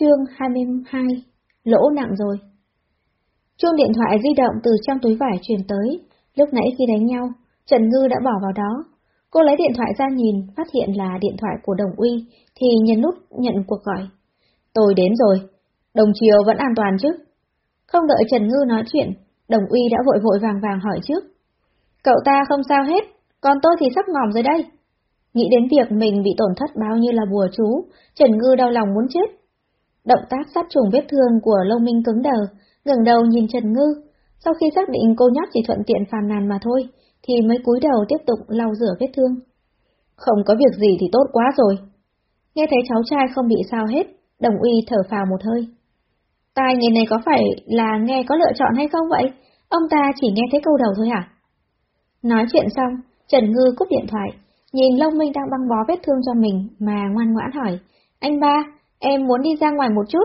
Chương 22 Lỗ nặng rồi Chuông điện thoại di động từ trong túi vải truyền tới, lúc nãy khi đánh nhau, Trần Ngư đã bỏ vào đó. Cô lấy điện thoại ra nhìn, phát hiện là điện thoại của Đồng Uy, thì nhấn nút nhận cuộc gọi. Tôi đến rồi, Đồng Chiều vẫn an toàn chứ? Không đợi Trần Ngư nói chuyện, Đồng Uy đã vội vội vàng vàng hỏi trước. Cậu ta không sao hết, còn tôi thì sắp ngòm rồi đây. Nghĩ đến việc mình bị tổn thất bao nhiêu là bùa chú, Trần Ngư đau lòng muốn chết. Động tác sát trùng vết thương của Lâu Minh cứng đờ, ngẩng đầu nhìn Trần Ngư. Sau khi xác định cô nhóc chỉ thuận tiện phàn nàn mà thôi, thì mới cúi đầu tiếp tục lau rửa vết thương. Không có việc gì thì tốt quá rồi. Nghe thấy cháu trai không bị sao hết, đồng uy thở phào một hơi. Tai người này có phải là nghe có lựa chọn hay không vậy? Ông ta chỉ nghe thấy câu đầu thôi hả? Nói chuyện xong, Trần Ngư cúp điện thoại, nhìn Long Minh đang băng bó vết thương cho mình mà ngoan ngoãn hỏi. Anh ba, em muốn đi ra ngoài một chút.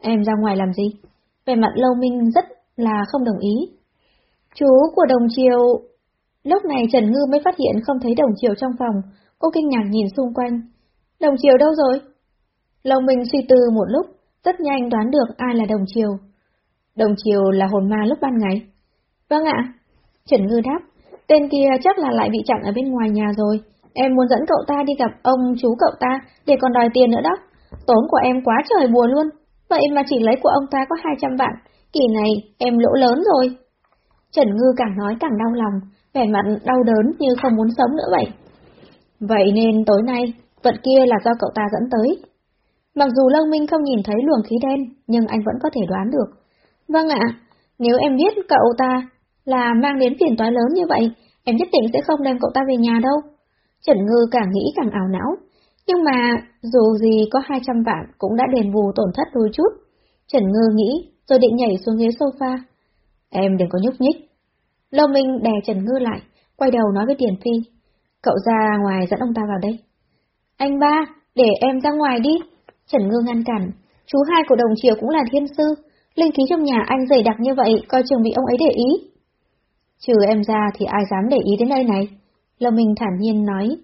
Em ra ngoài làm gì? Về mặt Lâu Minh rất là không đồng ý. Chú của Đồng Triều... Lúc này Trần Ngư mới phát hiện không thấy Đồng Triều trong phòng, cô kinh ngạc nhìn xung quanh. Đồng Triều đâu rồi? Lâu Minh suy tư một lúc, rất nhanh đoán được ai là Đồng Triều. Đồng Triều là hồn ma lúc ban ngày. Vâng ạ. Trần Ngư đáp, tên kia chắc là lại bị chặn ở bên ngoài nhà rồi. Em muốn dẫn cậu ta đi gặp ông chú cậu ta để còn đòi tiền nữa đó. Tốn của em quá trời buồn luôn. Vậy mà chỉ lấy của ông ta có 200 vạn, kỳ này em lỗ lớn rồi. Trần Ngư càng nói càng đau lòng, vẻ mặt đau đớn như không muốn sống nữa vậy. Vậy nên tối nay, vật kia là do cậu ta dẫn tới. Mặc dù Lâm Minh không nhìn thấy luồng khí đen, nhưng anh vẫn có thể đoán được. Vâng ạ, nếu em biết cậu ta là mang đến phiền toái lớn như vậy, em nhất định sẽ không đem cậu ta về nhà đâu. Trần Ngư càng nghĩ càng ảo não, nhưng mà, dù gì có 200 vạn cũng đã đền bù tổn thất đôi chút. Trần Ngư nghĩ, rồi định nhảy xuống ghế sofa. Em đừng có nhúc nhích. Lâu Minh đè Trần Ngư lại, quay đầu nói với Điền Phi. Cậu ra ngoài dẫn ông ta vào đây. Anh ba, để em ra ngoài đi. Trần Ngư ngăn cản. Chú hai của đồng triều cũng là thiên sư. Linh khí trong nhà anh dày đặc như vậy, coi chừng bị ông ấy để ý. Trừ em ra thì ai dám để ý đến đây này? Lâu Minh thản nhiên nói.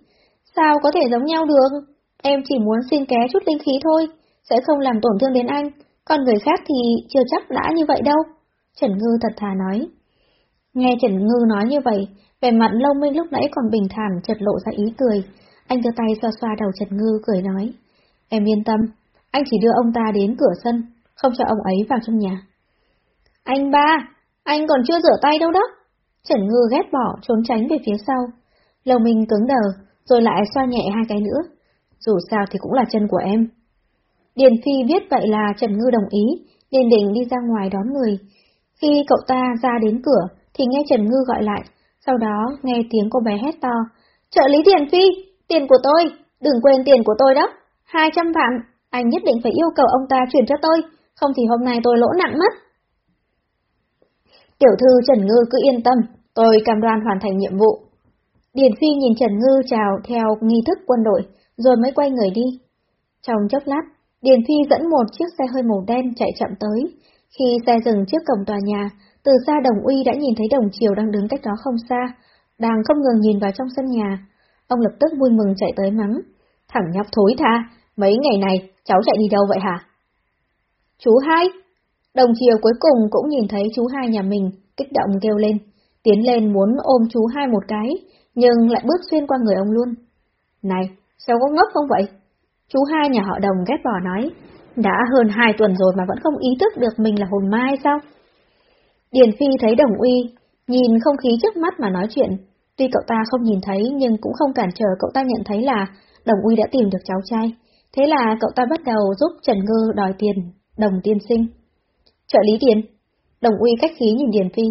Sao có thể giống nhau được? Em chỉ muốn xin ké chút linh khí thôi, sẽ không làm tổn thương đến anh, còn người khác thì chưa chắc đã như vậy đâu. Trần Ngư thật thà nói. Nghe Trần Ngư nói như vậy, vẻ mặt lâu minh lúc nãy còn bình thản chợt lộ ra ý cười. Anh đưa tay xoa xoa đầu Trần Ngư cười nói. Em yên tâm, anh chỉ đưa ông ta đến cửa sân, không cho ông ấy vào trong nhà. Anh ba, anh còn chưa rửa tay đâu đó. Trần Ngư ghét bỏ trốn tránh về phía sau. Lâu minh cứng đờ, rồi lại xoa nhẹ hai cái nữa dù sao thì cũng là chân của em. Điền Phi biết vậy là Trần Ngư đồng ý, nên định đi ra ngoài đón người. Khi cậu ta ra đến cửa, thì nghe Trần Ngư gọi lại, sau đó nghe tiếng cô bé hét to. Trợ lý Điền Phi, tiền của tôi, đừng quên tiền của tôi đó, 200 vạn, anh nhất định phải yêu cầu ông ta chuyển cho tôi, không thì hôm nay tôi lỗ nặng mất. Tiểu thư Trần Ngư cứ yên tâm, tôi cam đoan hoàn thành nhiệm vụ. Điền Phi nhìn Trần Ngư chào theo nghi thức quân đội, rồi mới quay người đi. Trong chốc lát, Điền Phi dẫn một chiếc xe hơi màu đen chạy chậm tới. Khi xe dừng trước cổng tòa nhà, từ xa Đồng Uy đã nhìn thấy Đồng Triều đang đứng cách đó không xa, đang không ngừng nhìn vào trong sân nhà. Ông lập tức vui mừng chạy tới mắng. Thằng nhóc thối tha, mấy ngày này cháu chạy đi đâu vậy hả? Chú hai! Đồng Triều cuối cùng cũng nhìn thấy chú hai nhà mình, kích động kêu lên. Tiến lên muốn ôm chú hai một cái, nhưng lại bước xuyên qua người ông luôn. Này, Sao có ngốc không vậy? Chú hai nhà họ đồng ghét bỏ nói, đã hơn hai tuần rồi mà vẫn không ý thức được mình là hồn ma hay sao? Điền Phi thấy đồng uy, nhìn không khí trước mắt mà nói chuyện. Tuy cậu ta không nhìn thấy nhưng cũng không cản trở cậu ta nhận thấy là đồng uy đã tìm được cháu trai. Thế là cậu ta bắt đầu giúp Trần Ngư đòi tiền, đồng tiên sinh. Trợ lý tiền. Đồng uy cách khí nhìn Điền Phi.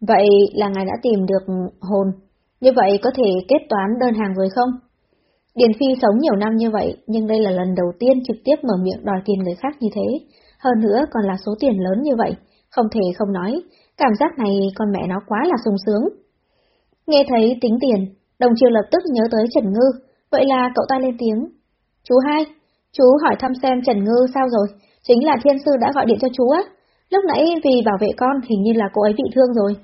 Vậy là ngài đã tìm được hồn. Như vậy có thể kết toán đơn hàng rồi không? Điền Phi sống nhiều năm như vậy, nhưng đây là lần đầu tiên trực tiếp mở miệng đòi tiền người khác như thế. Hơn nữa còn là số tiền lớn như vậy, không thể không nói, cảm giác này con mẹ nó quá là sung sướng. Nghe thấy tính tiền, đồng chiều lập tức nhớ tới Trần Ngư, vậy là cậu ta lên tiếng. Chú hai, chú hỏi thăm xem Trần Ngư sao rồi, chính là thiên sư đã gọi điện cho chú á. Lúc nãy vì bảo vệ con hình như là cô ấy bị thương rồi.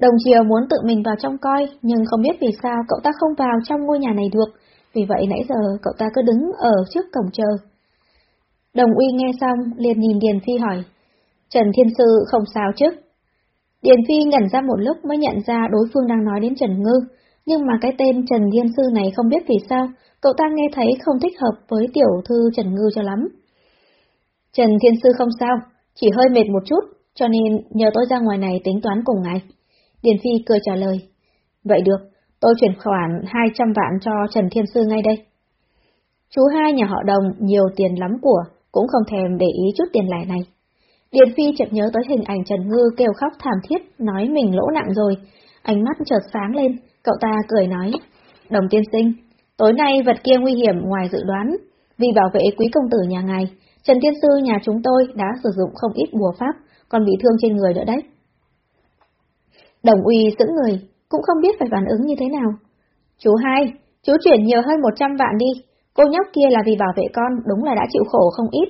Đồng chiều muốn tự mình vào trong coi, nhưng không biết vì sao cậu ta không vào trong ngôi nhà này được, vì vậy nãy giờ cậu ta cứ đứng ở trước cổng chờ. Đồng uy nghe xong, liền nhìn Điền Phi hỏi. Trần Thiên Sư không sao chứ? Điền Phi ngẩn ra một lúc mới nhận ra đối phương đang nói đến Trần Ngư, nhưng mà cái tên Trần Thiên Sư này không biết vì sao, cậu ta nghe thấy không thích hợp với tiểu thư Trần Ngư cho lắm. Trần Thiên Sư không sao, chỉ hơi mệt một chút, cho nên nhờ tôi ra ngoài này tính toán cùng ngài. Điền Phi cười trả lời. Vậy được, tôi chuyển khoản 200 vạn cho Trần Thiên Sư ngay đây. Chú hai nhà họ đồng nhiều tiền lắm của, cũng không thèm để ý chút tiền lẻ này. Điền Phi chợt nhớ tới hình ảnh Trần Ngư kêu khóc thảm thiết, nói mình lỗ nặng rồi. Ánh mắt chợt sáng lên, cậu ta cười nói. Đồng tiên sinh, tối nay vật kia nguy hiểm ngoài dự đoán. Vì bảo vệ quý công tử nhà ngài, Trần Tiên Sư nhà chúng tôi đã sử dụng không ít bùa pháp, còn bị thương trên người nữa đấy. Đồng uy giữ người, cũng không biết phải phản ứng như thế nào. Chú hai, chú chuyển nhiều hơn 100 vạn đi, cô nhóc kia là vì bảo vệ con đúng là đã chịu khổ không ít.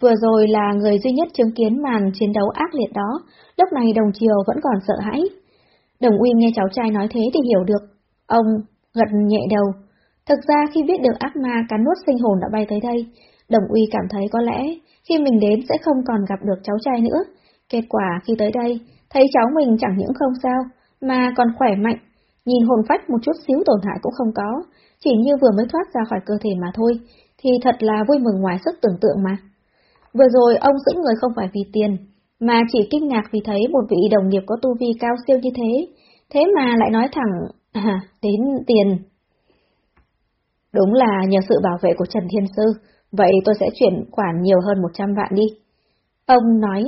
Vừa rồi là người duy nhất chứng kiến màn chiến đấu ác liệt đó, lúc này đồng chiều vẫn còn sợ hãi. Đồng uy nghe cháu trai nói thế thì hiểu được. Ông gật nhẹ đầu. Thực ra khi biết được ác ma cắn nuốt sinh hồn đã bay tới đây, Đồng uy cảm thấy có lẽ khi mình đến sẽ không còn gặp được cháu trai nữa. Kết quả khi tới đây, thấy cháu mình chẳng những không sao, mà còn khỏe mạnh, nhìn hồn phách một chút xíu tổn hại cũng không có, chỉ như vừa mới thoát ra khỏi cơ thể mà thôi, thì thật là vui mừng ngoài sức tưởng tượng mà. Vừa rồi ông giữ người không phải vì tiền, mà chỉ kinh ngạc vì thấy một vị đồng nghiệp có tu vi cao siêu như thế, thế mà lại nói thẳng, à, đến tiền. Đúng là nhờ sự bảo vệ của Trần Thiên Sư, vậy tôi sẽ chuyển khoản nhiều hơn 100 vạn đi. Ông nói,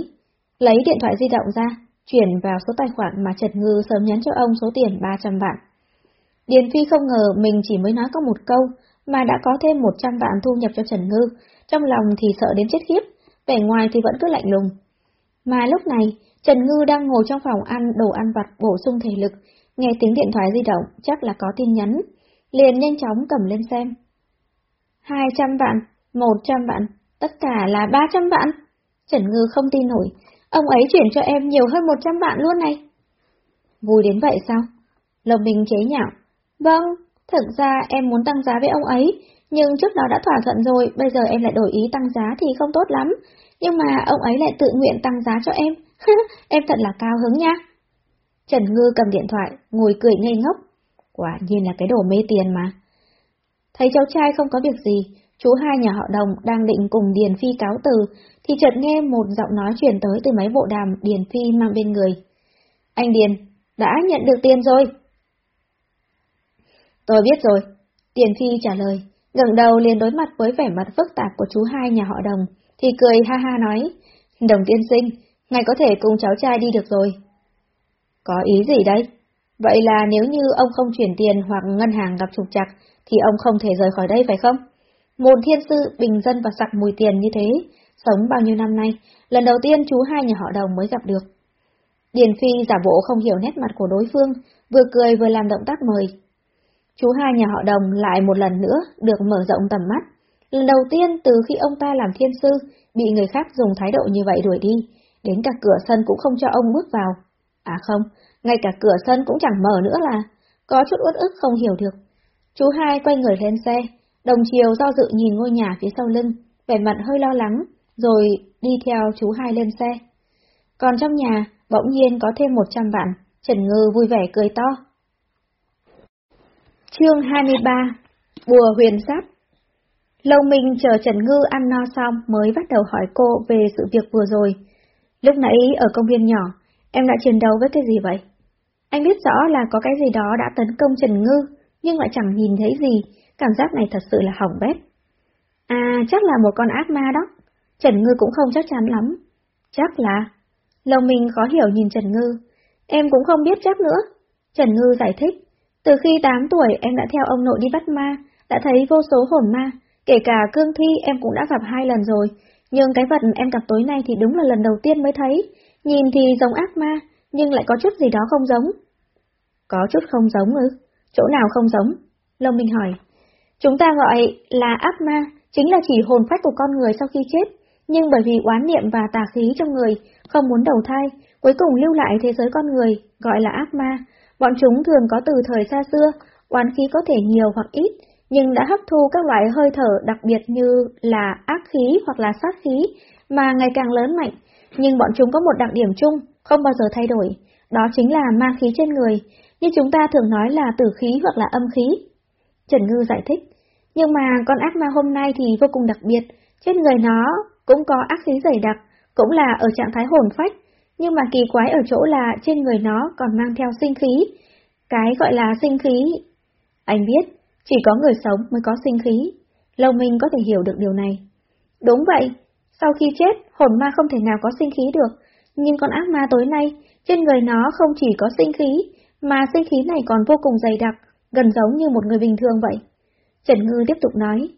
lấy điện thoại di động ra, chuyển vào số tài khoản mà Trần Ngư sớm nhắn cho ông số tiền 300 vạn. Điền Phi không ngờ mình chỉ mới nói có một câu, mà đã có thêm 100 vạn thu nhập cho Trần Ngư, trong lòng thì sợ đến chết khiếp, vẻ ngoài thì vẫn cứ lạnh lùng. Mà lúc này, Trần Ngư đang ngồi trong phòng ăn đồ ăn vặt bổ sung thể lực, nghe tiếng điện thoại di động chắc là có tin nhắn, liền nhanh chóng cầm lên xem. 200 vạn, 100 vạn, tất cả là 300 vạn. Trần Ngư không tin nổi, ông ấy chuyển cho em nhiều hơn 100 vạn luôn này. Vui đến vậy sao? Lộc bình chế nhạo. Vâng, thực ra em muốn tăng giá với ông ấy, nhưng trước đó đã thỏa thuận rồi, bây giờ em lại đổi ý tăng giá thì không tốt lắm. Nhưng mà ông ấy lại tự nguyện tăng giá cho em. em thật là cao hứng nha. Trần Ngư cầm điện thoại, ngồi cười ngây ngốc. Quả nhiên là cái đồ mê tiền mà. Thấy cháu trai không có việc gì, chú hai nhà họ đồng đang định cùng Điền Phi cáo từ, thì chợt nghe một giọng nói truyền tới từ máy bộ đàm Điền Phi mang bên người. Anh Điền, đã nhận được tiền rồi. Tôi biết rồi. Điền Phi trả lời, ngẩng đầu liền đối mặt với vẻ mặt phức tạp của chú hai nhà họ đồng, thì cười ha ha nói, đồng tiên sinh, ngài có thể cùng cháu trai đi được rồi. Có ý gì đấy? Vậy là nếu như ông không chuyển tiền hoặc ngân hàng gặp trục trặc, thì ông không thể rời khỏi đây phải không? Một thiên sư bình dân và sặc mùi tiền như thế, sống bao nhiêu năm nay, lần đầu tiên chú hai nhà họ đồng mới gặp được. Điền Phi giả bộ không hiểu nét mặt của đối phương, vừa cười vừa làm động tác mời. Chú hai nhà họ đồng lại một lần nữa được mở rộng tầm mắt. Lần đầu tiên từ khi ông ta làm thiên sư, bị người khác dùng thái độ như vậy đuổi đi, đến cả cửa sân cũng không cho ông bước vào. À không, ngay cả cửa sân cũng chẳng mở nữa là, có chút uất ức không hiểu được. Chú hai quay người lên xe, đồng chiều do dự nhìn ngôi nhà phía sau lưng, vẻ mặt hơi lo lắng, rồi đi theo chú hai lên xe. Còn trong nhà, bỗng nhiên có thêm một trăm vạn, Trần Ngư vui vẻ cười to. Chương 23 Bùa huyền Sát. Lâu Minh chờ Trần Ngư ăn no xong mới bắt đầu hỏi cô về sự việc vừa rồi. Lúc nãy ở công viên nhỏ, em đã chiến đấu với cái gì vậy? Anh biết rõ là có cái gì đó đã tấn công Trần Ngư, nhưng lại chẳng nhìn thấy gì, cảm giác này thật sự là hỏng bét. À, chắc là một con ác ma đó. Trần Ngư cũng không chắc chắn lắm. Chắc là... Lòng Minh khó hiểu nhìn Trần Ngư. Em cũng không biết chắc nữa. Trần Ngư giải thích. Từ khi 8 tuổi em đã theo ông nội đi bắt ma, đã thấy vô số hồn ma, kể cả cương thi em cũng đã gặp hai lần rồi, nhưng cái vật em gặp tối nay thì đúng là lần đầu tiên mới thấy, nhìn thì giống ác ma, nhưng lại có chút gì đó không giống. Có chút không giống ư? Chỗ nào không giống? Long Minh hỏi. Chúng ta gọi là ác ma, chính là chỉ hồn phách của con người sau khi chết, nhưng bởi vì oán niệm và tà khí trong người, không muốn đầu thai, cuối cùng lưu lại thế giới con người, gọi là ác ma, Bọn chúng thường có từ thời xa xưa, oán khí có thể nhiều hoặc ít, nhưng đã hấp thu các loại hơi thở đặc biệt như là ác khí hoặc là sát khí mà ngày càng lớn mạnh, nhưng bọn chúng có một đặc điểm chung, không bao giờ thay đổi, đó chính là ma khí trên người, như chúng ta thường nói là tử khí hoặc là âm khí. Trần Ngư giải thích, nhưng mà con ác ma hôm nay thì vô cùng đặc biệt, trên người nó cũng có ác khí dày đặc, cũng là ở trạng thái hồn phách, nhưng mà kỳ quái ở chỗ là trên người nó còn mang theo sinh khí. Cái gọi là sinh khí... Anh biết, chỉ có người sống mới có sinh khí. Lâu Minh có thể hiểu được điều này. Đúng vậy, sau khi chết, hồn ma không thể nào có sinh khí được, nhưng con ác ma tối nay, trên người nó không chỉ có sinh khí, mà sinh khí này còn vô cùng dày đặc, gần giống như một người bình thường vậy. Trần Ngư tiếp tục nói,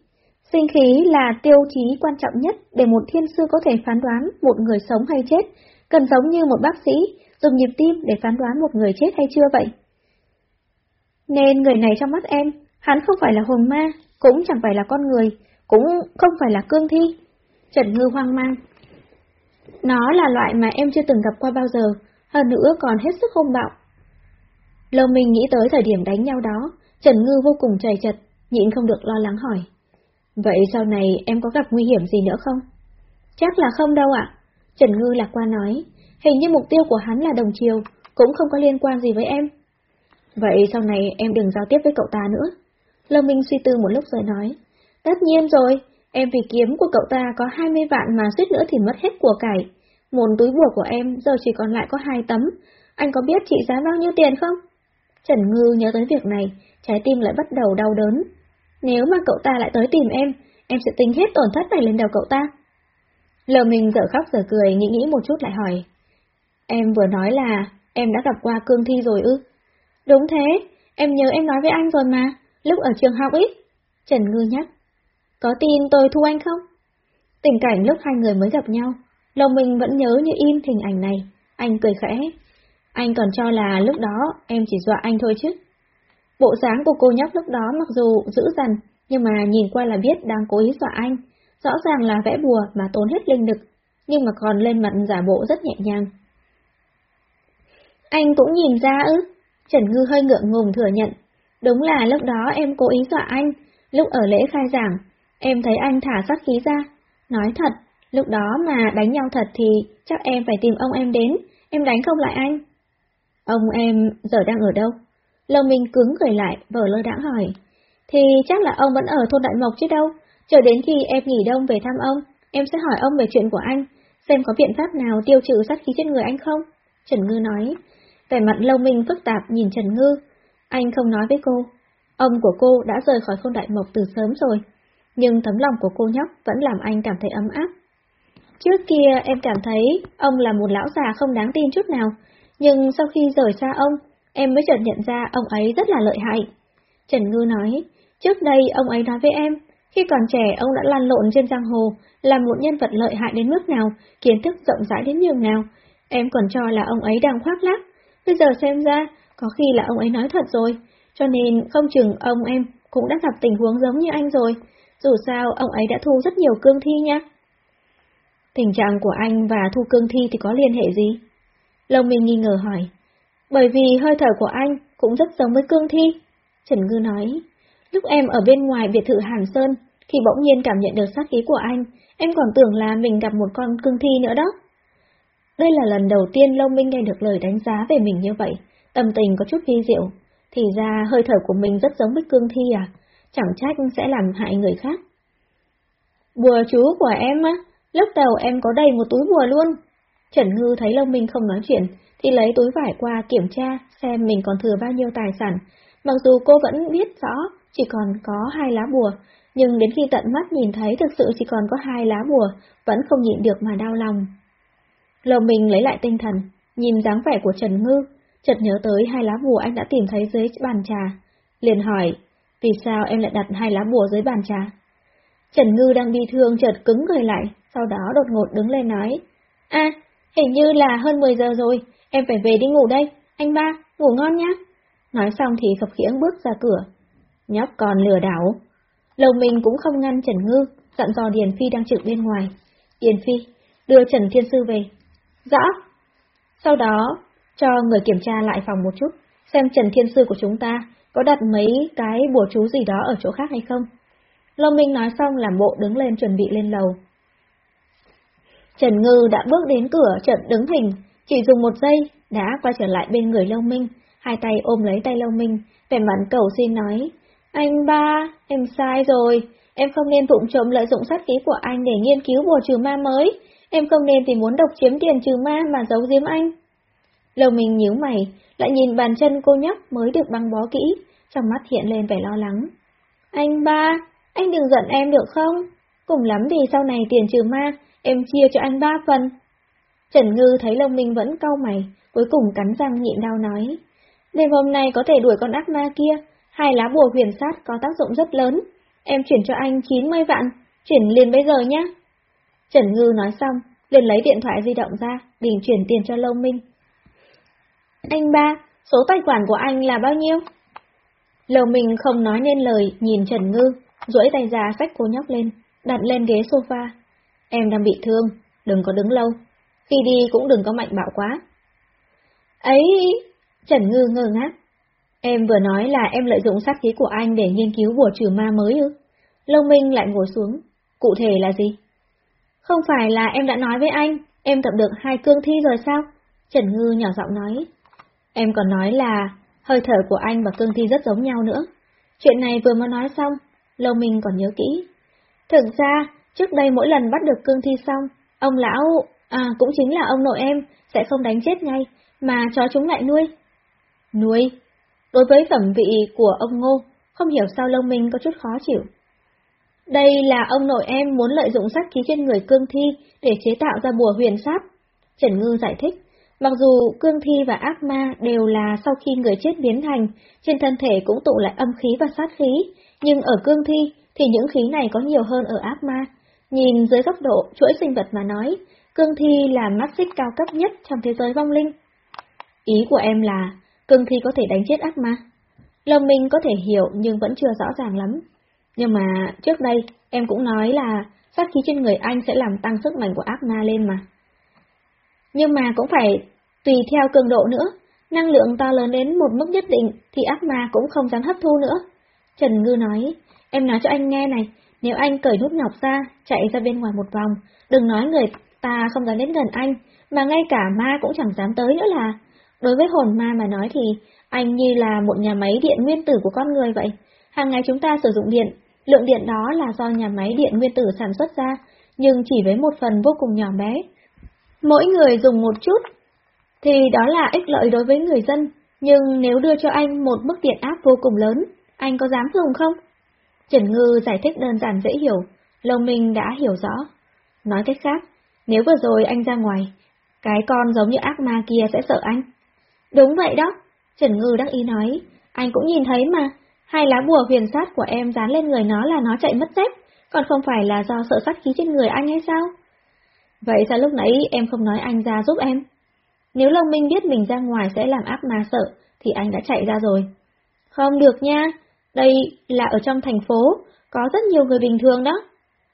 sinh khí là tiêu chí quan trọng nhất để một thiên sư có thể phán đoán một người sống hay chết, cần giống như một bác sĩ dùng nhịp tim để phán đoán một người chết hay chưa vậy. Nên người này trong mắt em, hắn không phải là hồn ma, cũng chẳng phải là con người, cũng không phải là cương thi. Trần Ngư hoang mang. Nó là loại mà em chưa từng gặp qua bao giờ, hơn nữa còn hết sức hung bạo. Lâu mình nghĩ tới thời điểm đánh nhau đó, Trần Ngư vô cùng chảy chật, nhịn không được lo lắng hỏi. Vậy sau này em có gặp nguy hiểm gì nữa không? Chắc là không đâu ạ. Trần Ngư lạc quan nói, hình như mục tiêu của hắn là đồng chiều, cũng không có liên quan gì với em. Vậy sau này em đừng giao tiếp với cậu ta nữa. lâm Minh suy tư một lúc rồi nói, tất nhiên rồi, em vì kiếm của cậu ta có 20 vạn mà suýt nữa thì mất hết của cải. Một túi bùa của em giờ chỉ còn lại có hai tấm, anh có biết trị giá bao nhiêu tiền không? Trần Ngư nhớ tới việc này, trái tim lại bắt đầu đau đớn. Nếu mà cậu ta lại tới tìm em, em sẽ tính hết tổn thất này lên đầu cậu ta. Lờ mình dở khóc dở cười, nghĩ nghĩ một chút lại hỏi. Em vừa nói là em đã gặp qua cương thi rồi ư? Đúng thế, em nhớ em nói với anh rồi mà, lúc ở trường học ít. Trần Ngư nhắc. Có tin tôi thu anh không? Tình cảnh lúc hai người mới gặp nhau, lòng mình vẫn nhớ như in hình ảnh này. Anh cười khẽ. Anh còn cho là lúc đó em chỉ dọa anh thôi chứ. Bộ dáng của cô nhóc lúc đó mặc dù dữ dằn, nhưng mà nhìn qua là biết đang cố ý dọa anh. Rõ ràng là vẽ bùa mà tốn hết linh lực, nhưng mà còn lên mặt giả bộ rất nhẹ nhàng. Anh cũng nhìn ra ư? Trần Ngư hơi ngượng ngùng thừa nhận. Đúng là lúc đó em cố ý dọa anh, lúc ở lễ khai giảng, em thấy anh thả sát khí ra. Nói thật, lúc đó mà đánh nhau thật thì chắc em phải tìm ông em đến, em đánh không lại anh. Ông em giờ đang ở đâu? Lâu Minh cứng cười lại, vở lơ đãng hỏi. Thì chắc là ông vẫn ở thôn Đại Mộc chứ đâu, chờ đến khi em nghỉ đông về thăm ông, em sẽ hỏi ông về chuyện của anh, xem có biện pháp nào tiêu trừ sát khí trên người anh không? Trần Ngư nói. Vẻ mặt Lâu Minh phức tạp nhìn Trần Ngư. Anh không nói với cô. Ông của cô đã rời khỏi thôn Đại Mộc từ sớm rồi, nhưng tấm lòng của cô nhóc vẫn làm anh cảm thấy ấm áp. Trước kia em cảm thấy ông là một lão già không đáng tin chút nào, nhưng sau khi rời xa ông, em mới chợt nhận ra ông ấy rất là lợi hại. Trần Ngư nói, trước đây ông ấy nói với em, khi còn trẻ ông đã lan lộn trên giang hồ, là một nhân vật lợi hại đến mức nào, kiến thức rộng rãi đến nhường nào. Em còn cho là ông ấy đang khoác lác, bây giờ xem ra, có khi là ông ấy nói thật rồi, cho nên không chừng ông em cũng đã gặp tình huống giống như anh rồi, dù sao ông ấy đã thu rất nhiều cương thi nha. Tình trạng của anh và thu cương thi thì có liên hệ gì? Lông Minh nghi ngờ hỏi. Bởi vì hơi thở của anh cũng rất giống với cương thi. Trần Ngư nói, lúc em ở bên ngoài biệt thự Hàn Sơn, khi bỗng nhiên cảm nhận được sát khí của anh, em còn tưởng là mình gặp một con cương thi nữa đó. Đây là lần đầu tiên Long Minh nghe được lời đánh giá về mình như vậy, tâm tình có chút vi diệu. Thì ra hơi thở của mình rất giống với cương thi à, chẳng trách sẽ làm hại người khác. Bùa chú của em á, lúc đầu em có đầy một túi bùa luôn. Trần Ngư thấy Long Minh không nói chuyện, thì lấy túi vải qua kiểm tra xem mình còn thừa bao nhiêu tài sản. Mặc dù cô vẫn biết rõ chỉ còn có hai lá bùa, nhưng đến khi tận mắt nhìn thấy thực sự chỉ còn có hai lá bùa, vẫn không nhịn được mà đau lòng. Lòng mình lấy lại tinh thần, nhìn dáng vẻ của Trần Ngư, chợt nhớ tới hai lá bùa anh đã tìm thấy dưới bàn trà. Liền hỏi, vì sao em lại đặt hai lá bùa dưới bàn trà? Trần Ngư đang bị thương chợt cứng người lại, sau đó đột ngột đứng lên nói, a hình như là hơn 10 giờ rồi, em phải về đi ngủ đây, anh ba, ngủ ngon nhá. Nói xong thì khập khiễng bước ra cửa. Nhóc còn lừa đảo. Lầu mình cũng không ngăn Trần Ngư, dặn dò Điền Phi đang trực bên ngoài. Điền Phi, đưa Trần Thiên Sư về. Rõ. Sau đó, cho người kiểm tra lại phòng một chút, xem Trần Thiên Sư của chúng ta có đặt mấy cái bùa chú gì đó ở chỗ khác hay không? Lâm Minh nói xong làm bộ đứng lên chuẩn bị lên lầu. Trần Ngư đã bước đến cửa trận đứng hình, chỉ dùng một giây, đã quay trở lại bên người Lâu Minh, hai tay ôm lấy tay Lâu Minh, vẻ mặt cầu xin nói, anh ba, em sai rồi, em không nên vụng trộm lợi dụng sát khí của anh để nghiên cứu bùa trừ ma mới, em không nên vì muốn độc chiếm tiền trừ ma mà giấu giếm anh. Lâu Minh nhíu mày, lại nhìn bàn chân cô nhóc mới được băng bó kỹ, trong mắt hiện lên vẻ lo lắng. Anh ba, anh đừng giận em được không? Cùng lắm thì sau này tiền trừ ma, em chia cho anh ba phần. Trần Ngư thấy Long Minh vẫn cau mày, cuối cùng cắn răng nhịn đau nói. Đêm hôm nay có thể đuổi con ác ma kia, hai lá bùa huyền sát có tác dụng rất lớn. Em chuyển cho anh 90 vạn, chuyển liền bây giờ nhé. Trần Ngư nói xong, liền lấy điện thoại di động ra, định chuyển tiền cho Long Minh. Anh ba, số tài khoản của anh là bao nhiêu? Lầu mình không nói nên lời, nhìn Trần Ngư, duỗi tay ra xách cô nhóc lên, đặt lên ghế sofa. Em đang bị thương, đừng có đứng lâu. Khi đi cũng đừng có mạnh bạo quá. Ấy, Trần Ngư ngơ ngác. Em vừa nói là em lợi dụng sát khí của anh để nghiên cứu bùa trừ ma mới ư? Lâu Minh lại ngồi xuống. Cụ thể là gì? Không phải là em đã nói với anh, em tập được hai cương thi rồi sao? Trần Ngư nhỏ giọng nói. Em còn nói là hơi thở của anh và cương thi rất giống nhau nữa. Chuyện này vừa mới nói xong, Lâu Minh còn nhớ kỹ. Thực ra, trước đây mỗi lần bắt được cương thi xong, ông lão, à cũng chính là ông nội em, sẽ không đánh chết ngay, mà cho chúng lại nuôi. Nuôi? Đối với phẩm vị của ông Ngô, không hiểu sao lông mình có chút khó chịu. Đây là ông nội em muốn lợi dụng sát khí trên người cương thi để chế tạo ra bùa huyền sát. Trần Ngư giải thích, mặc dù cương thi và ác ma đều là sau khi người chết biến thành, trên thân thể cũng tụ lại âm khí và sát khí, nhưng ở cương thi thì những khí này có nhiều hơn ở ác ma. Nhìn dưới góc độ chuỗi sinh vật mà nói, cương thi là mắt xích cao cấp nhất trong thế giới vong linh. Ý của em là, cương thi có thể đánh chết ác ma. Lòng mình có thể hiểu nhưng vẫn chưa rõ ràng lắm. Nhưng mà trước đây em cũng nói là sát khí trên người anh sẽ làm tăng sức mạnh của ác ma lên mà. Nhưng mà cũng phải tùy theo cường độ nữa, năng lượng to lớn đến một mức nhất định thì ác ma cũng không dám hấp thu nữa. Trần Ngư nói, em nói cho anh nghe này, nếu anh cởi nút ngọc ra, chạy ra bên ngoài một vòng, đừng nói người ta không dám đến gần anh, mà ngay cả ma cũng chẳng dám tới nữa là. Đối với hồn ma mà nói thì, anh như là một nhà máy điện nguyên tử của con người vậy. Hàng ngày chúng ta sử dụng điện, lượng điện đó là do nhà máy điện nguyên tử sản xuất ra, nhưng chỉ với một phần vô cùng nhỏ bé. Mỗi người dùng một chút, thì đó là ích lợi đối với người dân, nhưng nếu đưa cho anh một mức điện áp vô cùng lớn, anh có dám dùng không? Trần Ngư giải thích đơn giản dễ hiểu, Lâu Minh đã hiểu rõ. Nói cách khác, nếu vừa rồi anh ra ngoài, cái con giống như ác ma kia sẽ sợ anh. Đúng vậy đó, Trần Ngư đắc ý nói, anh cũng nhìn thấy mà, hai lá bùa huyền sát của em dán lên người nó là nó chạy mất dép, còn không phải là do sợ sát khí trên người anh hay sao? Vậy sao lúc nãy em không nói anh ra giúp em? Nếu Long Minh biết mình ra ngoài sẽ làm ác ma sợ, thì anh đã chạy ra rồi. Không được nha, đây là ở trong thành phố, có rất nhiều người bình thường đó.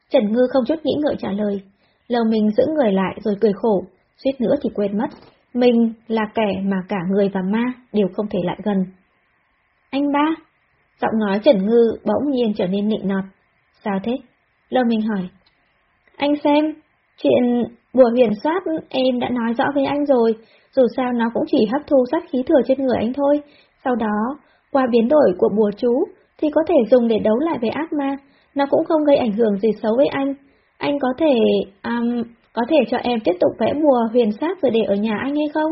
Trần Ngư không chút nghĩ ngợi trả lời. Lầu mình giữ người lại rồi cười khổ, suýt nữa thì quên mất. Mình là kẻ mà cả người và ma đều không thể lại gần. Anh ba, giọng nói Trần Ngư bỗng nhiên trở nên nịnh nọt. Sao thế? Lầu mình hỏi. Anh xem, chuyện bùa huyền soát em đã nói rõ với anh rồi, dù sao nó cũng chỉ hấp thu sát khí thừa trên người anh thôi. Sau đó, qua biến đổi của bùa chú, thì có thể dùng để đấu lại với ác ma, nó cũng không gây ảnh hưởng gì xấu với anh. Anh có thể, um, có thể cho em tiếp tục vẽ bùa huyền sát rồi để ở nhà anh hay không?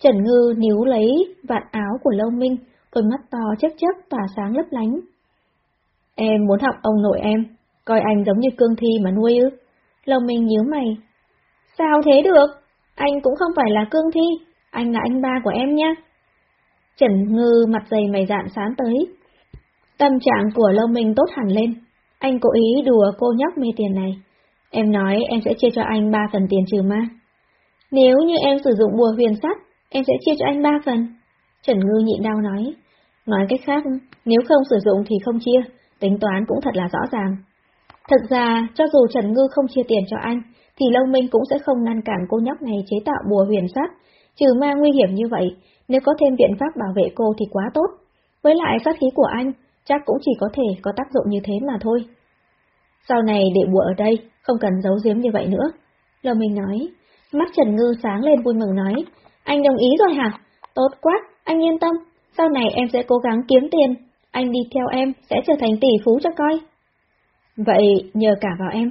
Trần Ngư níu lấy vạt áo của Lâu Minh, đôi mắt to chớp chớp tỏa sáng lấp lánh. Em muốn học ông nội em, coi anh giống như cương thi mà nuôi ư? Lâu Minh nhíu mày. Sao thế được? Anh cũng không phải là cương thi, anh là anh ba của em nhé. Trần Ngư mặt dày mày dạn sáng tới. Tâm trạng của Lâu Minh tốt hẳn lên. Anh cố ý đùa cô nhóc mê tiền này. Em nói em sẽ chia cho anh ba phần tiền trừ ma. Nếu như em sử dụng bùa huyền sắt, em sẽ chia cho anh ba phần. Trần Ngư nhịn đau nói. Nói cách khác, nếu không sử dụng thì không chia, tính toán cũng thật là rõ ràng. Thật ra, cho dù Trần Ngư không chia tiền cho anh, thì Lâu Minh cũng sẽ không ngăn cản cô nhóc này chế tạo bùa huyền sắt, trừ ma nguy hiểm như vậy, nếu có thêm biện pháp bảo vệ cô thì quá tốt. với lại sát khí của anh, chắc cũng chỉ có thể có tác dụng như thế mà thôi. Sau này để bùa ở đây, không cần giấu giếm như vậy nữa. Lầu mình nói, mắt Trần Ngư sáng lên vui mừng nói, anh đồng ý rồi hả? Tốt quá, anh yên tâm, sau này em sẽ cố gắng kiếm tiền, anh đi theo em sẽ trở thành tỷ phú cho coi. Vậy nhờ cả vào em.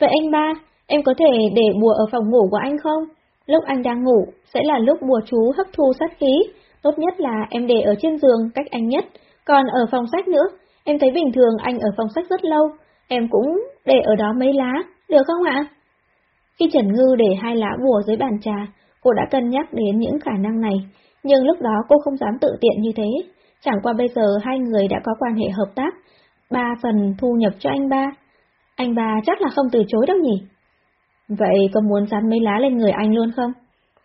Vậy anh ba, em có thể để bùa ở phòng ngủ của anh không? Lúc anh đang ngủ, sẽ là lúc bùa chú hấp thu sát khí, tốt nhất là em để ở trên giường cách anh nhất, còn ở phòng sách nữa, em thấy bình thường anh ở phòng sách rất lâu, em cũng để ở đó mấy lá, được không ạ? Khi Trần Ngư để hai lá bùa dưới bàn trà, cô đã cân nhắc đến những khả năng này, nhưng lúc đó cô không dám tự tiện như thế, chẳng qua bây giờ hai người đã có quan hệ hợp tác, ba phần thu nhập cho anh ba. Anh ba chắc là không từ chối đâu nhỉ? Vậy có muốn dán mấy lá lên người anh luôn không?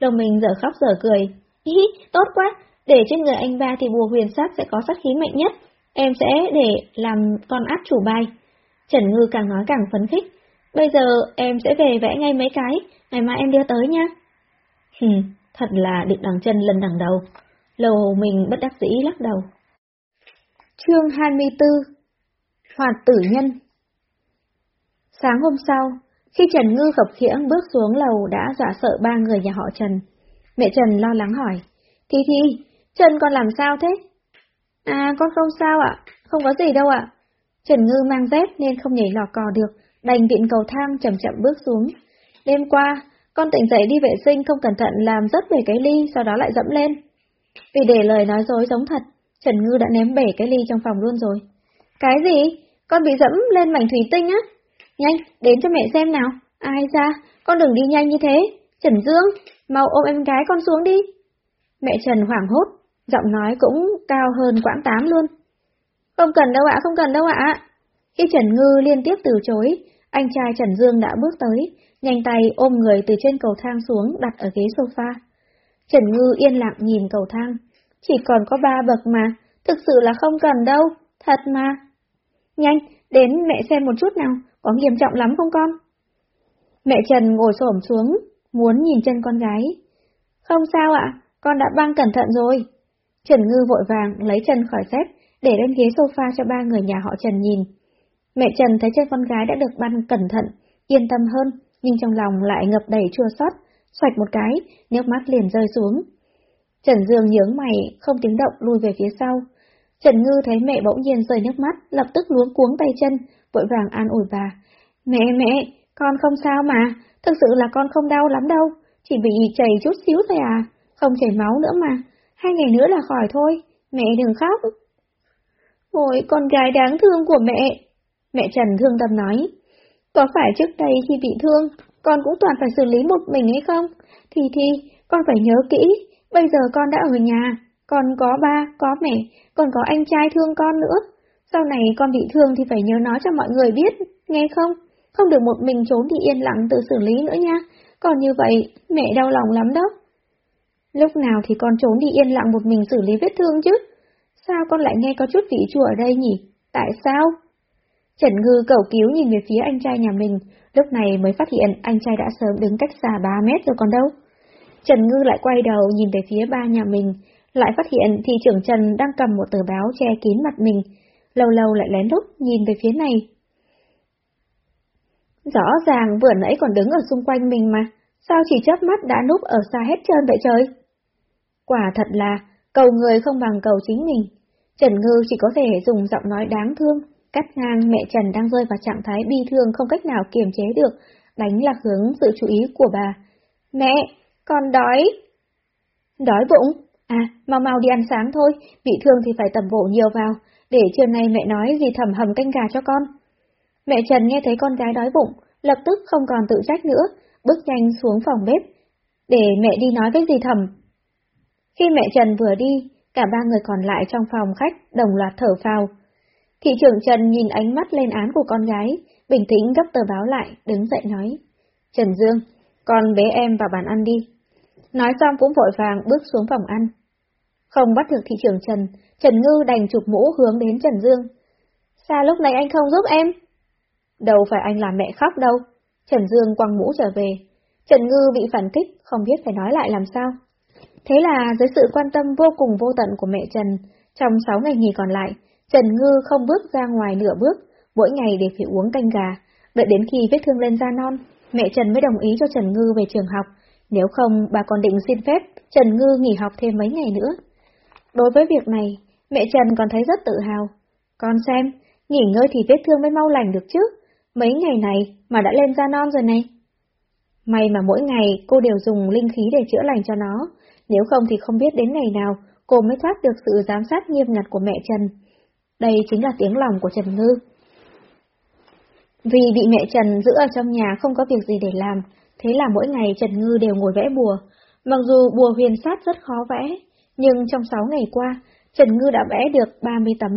Đồng mình dở khóc dở cười. Ý, tốt quá, để trên người anh ba thì bùa huyền sắc sẽ có sát khí mạnh nhất. Em sẽ để làm con áp chủ bài. Trần Ngư càng nói càng phấn khích. Bây giờ em sẽ về vẽ ngay mấy cái, ngày mai em đưa tới nha. Hừ, thật là định đằng chân lần đằng đầu. Lầu mình bất đắc dĩ lắc đầu. Chương 24 Hoạt tử nhân Sáng hôm sau, khi Trần Ngư khập khiễng bước xuống lầu đã dọa sợ ba người nhà họ Trần. Mẹ Trần lo lắng hỏi, Thi Thi, chân con làm sao thế? À, con không sao ạ, không có gì đâu ạ. Trần Ngư mang dép nên không nhảy lò cò được, đành viện cầu thang chậm chậm bước xuống. Đêm qua, con tỉnh dậy đi vệ sinh không cẩn thận làm rớt về cái ly, sau đó lại dẫm lên. Vì để lời nói dối giống thật, Trần Ngư đã ném bể cái ly trong phòng luôn rồi. Cái gì? Con bị dẫm lên mảnh thủy tinh á? Nhanh, đến cho mẹ xem nào. Ai ra, con đừng đi nhanh như thế. Trần Dương, mau ôm em gái con xuống đi. Mẹ Trần hoảng hốt, giọng nói cũng cao hơn quãng tám luôn. Không cần đâu ạ, không cần đâu ạ. Khi Trần Ngư liên tiếp từ chối, anh trai Trần Dương đã bước tới, nhanh tay ôm người từ trên cầu thang xuống đặt ở ghế sofa. Trần Ngư yên lặng nhìn cầu thang. Chỉ còn có ba bậc mà, thực sự là không cần đâu, thật mà. Nhanh, đến mẹ xem một chút nào, có nghiêm trọng lắm không con? Mẹ Trần ngồi xổm xuống, muốn nhìn chân con gái. Không sao ạ, con đã băng cẩn thận rồi. Trần Ngư vội vàng lấy chân khỏi dép, để lên ghế sofa cho ba người nhà họ Trần nhìn. Mẹ Trần thấy chân con gái đã được băng cẩn thận, yên tâm hơn, nhưng trong lòng lại ngập đầy chua xót, xoạch một cái, nước mắt liền rơi xuống. Trần Dương nhướng mày, không tiếng động lui về phía sau. Trần Ngư thấy mẹ bỗng nhiên rơi nước mắt, lập tức luống cuống tay chân, vội vàng an ủi bà. Mẹ mẹ, con không sao mà, thực sự là con không đau lắm đâu, chỉ bị chảy chút xíu thôi à, không chảy máu nữa mà, hai ngày nữa là khỏi thôi, mẹ đừng khóc. Ôi, con gái đáng thương của mẹ. Mẹ Trần thương tâm nói, có phải trước đây khi bị thương, con cũng toàn phải xử lý một mình hay không? Thì thì, con phải nhớ kỹ, bây giờ con đã ở nhà, con có ba, có mẹ, còn có anh trai thương con nữa. Sau này con bị thương thì phải nhớ nói cho mọi người biết, nghe không? Không được một mình trốn thì yên lặng tự xử lý nữa nha, còn như vậy mẹ đau lòng lắm đó. Lúc nào thì con trốn đi yên lặng một mình xử lý vết thương chứ? Sao con lại nghe có chút vị chua ở đây nhỉ? Tại sao? Trần Ngư cầu cứu nhìn về phía anh trai nhà mình, lúc này mới phát hiện anh trai đã sớm đứng cách xa 3 mét rồi còn đâu. Trần Ngư lại quay đầu nhìn về phía ba nhà mình, lại phát hiện thì trưởng Trần đang cầm một tờ báo che kín mặt mình, lâu lâu lại lén lút nhìn về phía này. Rõ ràng vừa nãy còn đứng ở xung quanh mình mà, sao chỉ chớp mắt đã núp ở xa hết trơn vậy trời? Quả thật là, cầu người không bằng cầu chính mình. Trần Ngư chỉ có thể dùng giọng nói đáng thương, cắt ngang mẹ Trần đang rơi vào trạng thái bi thương không cách nào kiềm chế được, đánh lạc hướng sự chú ý của bà. Mẹ, con đói. Đói bụng? À, mau mau đi ăn sáng thôi, bị thương thì phải tầm bổ nhiều vào, để trưa nay mẹ nói gì thầm hầm canh gà cho con. Mẹ Trần nghe thấy con gái đói bụng, lập tức không còn tự trách nữa, bước nhanh xuống phòng bếp, để mẹ đi nói với gì thầm. Khi mẹ Trần vừa đi, cả ba người còn lại trong phòng khách đồng loạt thở phào. Thị trưởng Trần nhìn ánh mắt lên án của con gái, bình tĩnh gấp tờ báo lại, đứng dậy nói. Trần Dương, con bế em vào bàn ăn đi. Nói xong cũng vội vàng bước xuống phòng ăn. Không bắt được thị trưởng Trần, Trần Ngư đành chụp mũ hướng đến Trần Dương. Sao lúc này anh không giúp em? Đâu phải anh làm mẹ khóc đâu. Trần Dương quăng mũ trở về. Trần Ngư bị phản kích, không biết phải nói lại làm sao. Thế là dưới sự quan tâm vô cùng vô tận của mẹ Trần, Trong 6 ngày nghỉ còn lại, Trần Ngư không bước ra ngoài nửa bước, mỗi ngày đều phải uống canh gà, đợi đến khi vết thương lên da non, mẹ Trần mới đồng ý cho Trần Ngư về trường học, nếu không bà còn định xin phép Trần Ngư nghỉ học thêm mấy ngày nữa. Đối với việc này, mẹ Trần còn thấy rất tự hào. Con xem, nghỉ ngơi thì vết thương mới mau lành được chứ, mấy ngày này mà đã lên da non rồi này. May mà mỗi ngày cô đều dùng linh khí để chữa lành cho nó, nếu không thì không biết đến ngày nào cô mới thoát được sự giám sát nghiêm ngặt của mẹ Trần. Đây chính là tiếng lòng của Trần Ngư. Vì bị mẹ Trần giữ ở trong nhà không có việc gì để làm, thế là mỗi ngày Trần Ngư đều ngồi vẽ bùa. Mặc dù bùa huyền sát rất khó vẽ, nhưng trong 6 ngày qua, Trần Ngư đã vẽ được 30 tấm.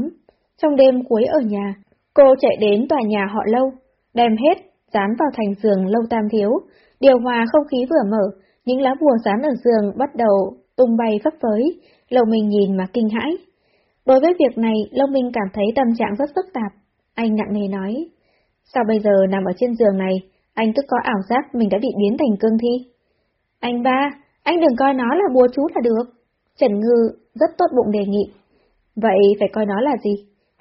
Trong đêm cuối ở nhà, cô chạy đến tòa nhà họ lâu, đem hết, dán vào thành giường lâu tam thiếu, điều hòa không khí vừa mở, những lá bùa dán ở giường bắt đầu tung bay phấp phới, Lâu Minh nhìn mà kinh hãi. Đối với việc này, Lâu Minh cảm thấy tâm trạng rất phức tạp. Anh nặng nề nói, sao bây giờ nằm ở trên giường này, anh cứ có ảo giác mình đã bị biến thành cương thi. Anh ba, anh đừng coi nó là bùa chú là được. Trần Ngư rất tốt bụng đề nghị. Vậy phải coi nó là gì?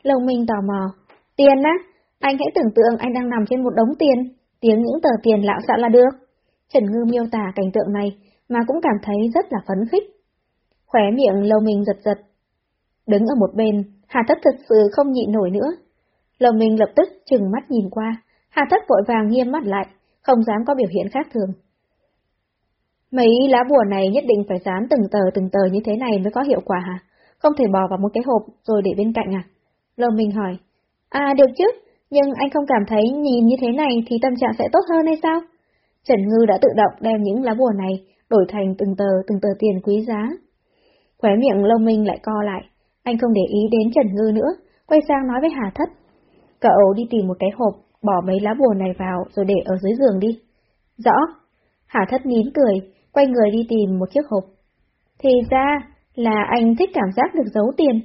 Lâu Minh tò mò. Tiền á? Anh hãy tưởng tượng anh đang nằm trên một đống tiền, tiếng những tờ tiền lạo xạ là được. Trần Ngư miêu tả cảnh tượng này mà cũng cảm thấy rất là phấn khích. Khóe miệng Lâu Minh giật giật. Đứng ở một bên, Hà Thất thật sự không nhịn nổi nữa. Lâu Minh lập tức chừng mắt nhìn qua, Hà Thất vội vàng nghiêm mắt lại, không dám có biểu hiện khác thường. Mấy lá bùa này nhất định phải dán từng tờ từng tờ như thế này mới có hiệu quả hả? Không thể bỏ vào một cái hộp rồi để bên cạnh à? Lâu Minh hỏi. À được chứ, nhưng anh không cảm thấy nhìn như thế này thì tâm trạng sẽ tốt hơn hay sao? Trần Ngư đã tự động đem những lá bùa này đổi thành từng tờ từng tờ tiền quý giá. Khóe miệng Lâu Minh lại co lại, anh không để ý đến Trần Ngư nữa, quay sang nói với Hà Thất. Cậu đi tìm một cái hộp, bỏ mấy lá bùa này vào rồi để ở dưới giường đi. Rõ. Hà Thất nín cười, quay người đi tìm một chiếc hộp. Thì ra là anh thích cảm giác được giấu tiền.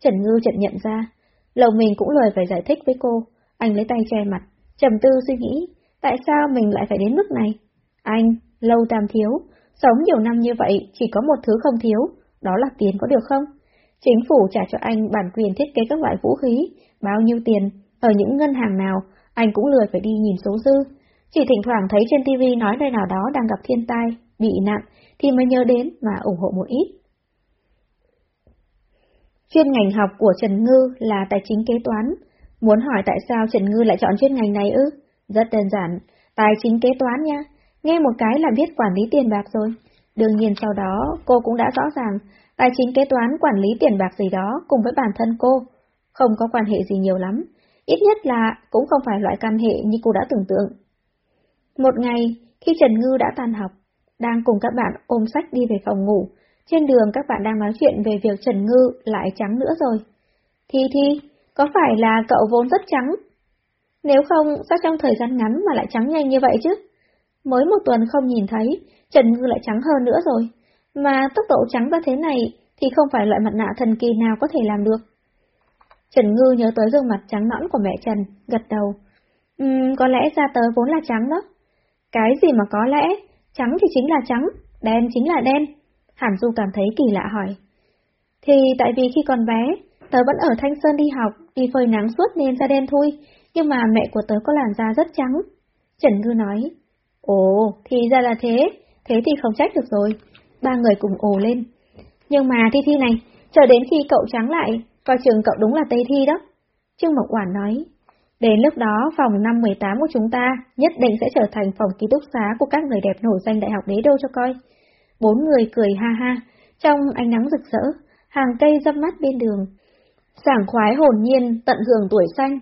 Trần Ngư chợt nhận ra, Lâu Minh cũng lời phải giải thích với cô, anh lấy tay che mặt, trầm tư suy nghĩ, tại sao mình lại phải đến mức này? Anh, Lâu Tam Thiếu, sống nhiều năm như vậy chỉ có một thứ không thiếu, đó là tiền có được không? Chính phủ trả cho anh bản quyền thiết kế các loại vũ khí, bao nhiêu tiền, ở những ngân hàng nào, anh cũng lười phải đi nhìn số dư. Chỉ thỉnh thoảng thấy trên TV nói nơi nào đó đang gặp thiên tai, bị nạn, thì mới nhớ đến mà ủng hộ một ít. Chuyên ngành học của Trần Ngư là tài chính kế toán. Muốn hỏi tại sao Trần Ngư lại chọn chuyên ngành này ư? Rất đơn giản, tài chính kế toán nha. Nghe một cái là biết quản lý tiền bạc rồi. Đương nhiên sau đó cô cũng đã rõ ràng, tài chính kế toán quản lý tiền bạc gì đó cùng với bản thân cô, không có quan hệ gì nhiều lắm, ít nhất là cũng không phải loại quan hệ như cô đã tưởng tượng. Một ngày, khi Trần Ngư đã tan học, đang cùng các bạn ôm sách đi về phòng ngủ, trên đường các bạn đang nói chuyện về việc Trần Ngư lại trắng nữa rồi. Thi Thi, có phải là cậu vốn rất trắng? Nếu không, sao trong thời gian ngắn mà lại trắng nhanh như vậy chứ? Mới một tuần không nhìn thấy, Trần Ngư lại trắng hơn nữa rồi. Mà tốc độ trắng ra thế này thì không phải loại mặt nạ thần kỳ nào có thể làm được. Trần Ngư nhớ tới gương mặt trắng nõn của mẹ Trần, gật đầu. Ừm, có lẽ da tớ vốn là trắng đó. Cái gì mà có lẽ, trắng thì chính là trắng, đen chính là đen. Hàn Du cảm thấy kỳ lạ hỏi. Thì tại vì khi còn bé, tớ vẫn ở Thanh Sơn đi học, đi phơi nắng suốt nên da đen thôi, nhưng mà mẹ của tớ có làn da rất trắng. Trần Ngư nói, Ồ, thì ra là thế, thế thì không trách được rồi. Ba người cùng ồ lên. Nhưng mà Thi Thi này, chờ đến khi cậu trắng lại, coi trường cậu đúng là Tây Thi đó. Trương Mộc Quản nói, đến lúc đó phòng năm 18 của chúng ta nhất định sẽ trở thành phòng ký túc xá của các người đẹp nổi danh đại học đế đô cho coi. Bốn người cười ha ha, trong ánh nắng rực rỡ, hàng cây dâm mắt bên đường. Sảng khoái hồn nhiên, tận hưởng tuổi xanh.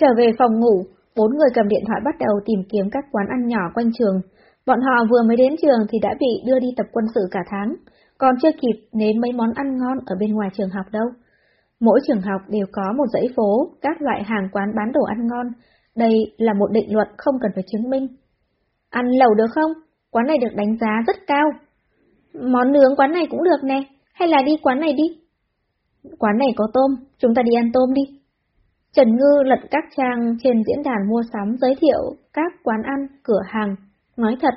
Trở về phòng ngủ, bốn người cầm điện thoại bắt đầu tìm kiếm các quán ăn nhỏ quanh trường. Bọn họ vừa mới đến trường thì đã bị đưa đi tập quân sự cả tháng, còn chưa kịp nếm mấy món ăn ngon ở bên ngoài trường học đâu. Mỗi trường học đều có một dãy phố, các loại hàng quán bán đồ ăn ngon. Đây là một định luật không cần phải chứng minh. Ăn lẩu được không? Quán này được đánh giá rất cao. Món nướng quán này cũng được nè, hay là đi quán này đi? Quán này có tôm, chúng ta đi ăn tôm đi. Trần Ngư lật các trang trên diễn đàn mua sắm giới thiệu các quán ăn, cửa hàng. Nói thật,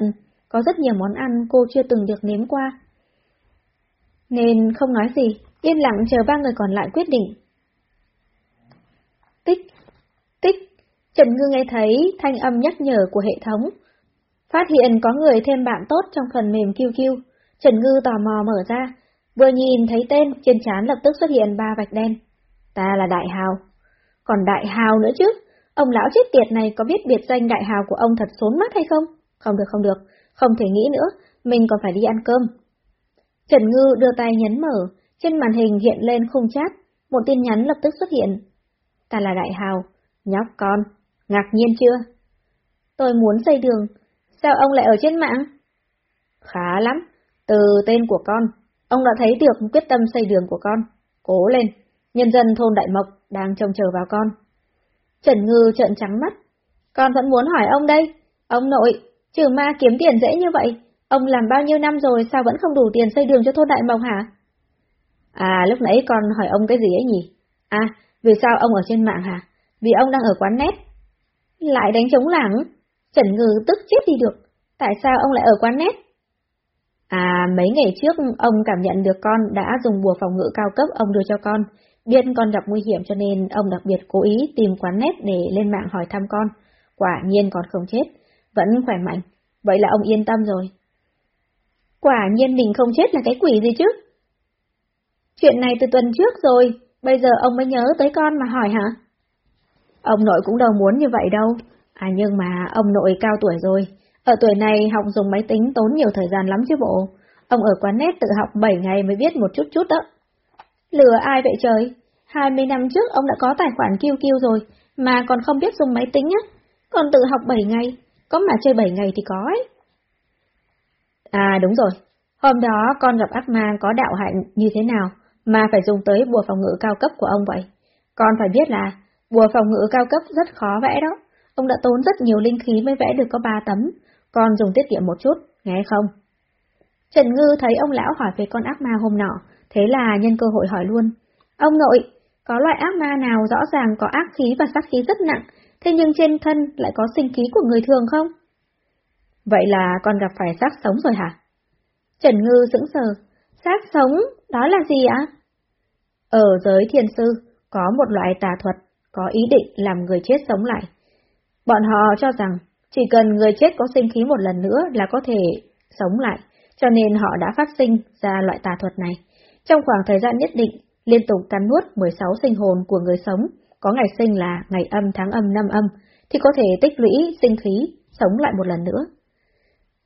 có rất nhiều món ăn cô chưa từng được nếm qua. nên không nói gì, yên lặng chờ ba người còn lại quyết định. Tích, tích, Trần Ngư nghe thấy thanh âm nhắc nhở của hệ thống. Phát hiện có người thêm bạn tốt trong phần mềm QQ, Trần Ngư tò mò mở ra, vừa nhìn thấy tên, trên trán lập tức xuất hiện ba vạch đen. Ta là Đại Hào. Còn Đại Hào nữa chứ, ông lão chết tiệt này có biết biệt danh Đại Hào của ông thật xốn mắt hay không? Không được không được, không thể nghĩ nữa, mình còn phải đi ăn cơm. Trần Ngư đưa tay nhấn mở, trên màn hình hiện lên khung chat, một tin nhắn lập tức xuất hiện. Ta là Đại Hào, nhóc con, ngạc nhiên chưa? Tôi muốn xây đường, sao ông lại ở trên mạng? Khá lắm, từ tên của con, ông đã thấy được quyết tâm xây đường của con. Cố lên, nhân dân thôn Đại Mộc đang trông chờ vào con. Trần Ngư trợn trắng mắt. Con vẫn muốn hỏi ông đây, ông nội, trừ ma kiếm tiền dễ như vậy, ông làm bao nhiêu năm rồi sao vẫn không đủ tiền xây đường cho thôn Đại Mộc hả? À, lúc nãy con hỏi ông cái gì ấy nhỉ? À, vì sao ông ở trên mạng hả? Vì ông đang ở quán nét. Lại đánh trống lảng. Trần Ngư tức chết đi được. Tại sao ông lại ở quán nét? À, mấy ngày trước ông cảm nhận được con đã dùng bùa phòng ngự cao cấp ông đưa cho con. Biết con gặp nguy hiểm cho nên ông đặc biệt cố ý tìm quán nét để lên mạng hỏi thăm con. Quả nhiên còn không chết, vẫn khỏe mạnh. Vậy là ông yên tâm rồi. Quả nhiên mình không chết là cái quỷ gì chứ? Chuyện này từ tuần trước rồi, bây giờ ông mới nhớ tới con mà hỏi hả? Ông nội cũng đâu muốn như vậy đâu. À nhưng mà ông nội cao tuổi rồi, ở tuổi này học dùng máy tính tốn nhiều thời gian lắm chứ bộ. Ông ở quán nét tự học 7 ngày mới biết một chút chút đó. Lừa ai vậy trời? 20 năm trước ông đã có tài khoản QQ rồi, mà còn không biết dùng máy tính á. Còn tự học 7 ngày, có mà chơi 7 ngày thì có ấy. À đúng rồi, hôm đó con gặp ác ma có đạo hạnh như thế nào mà phải dùng tới bùa phòng ngự cao cấp của ông vậy? Con phải biết là bùa phòng ngự cao cấp rất khó vẽ đó. Ông đã tốn rất nhiều linh khí mới vẽ được có 3 tấm, con dùng tiết kiệm một chút, nghe không? Trần Ngư thấy ông lão hỏi về con ác ma hôm nọ, thế là nhân cơ hội hỏi luôn. Ông nội, có loại ác ma nào rõ ràng có ác khí và sát khí rất nặng, thế nhưng trên thân lại có sinh khí của người thường không? Vậy là con gặp phải xác sống rồi hả? Trần Ngư sững sờ, xác sống, đó là gì ạ? Ở giới thiên sư, có một loại tà thuật, có ý định làm người chết sống lại. Bọn họ cho rằng, chỉ cần người chết có sinh khí một lần nữa là có thể sống lại, cho nên họ đã phát sinh ra loại tà thuật này. Trong khoảng thời gian nhất định, liên tục cắn nuốt 16 sinh hồn của người sống, có ngày sinh là ngày âm tháng âm năm âm, thì có thể tích lũy sinh khí, sống lại một lần nữa.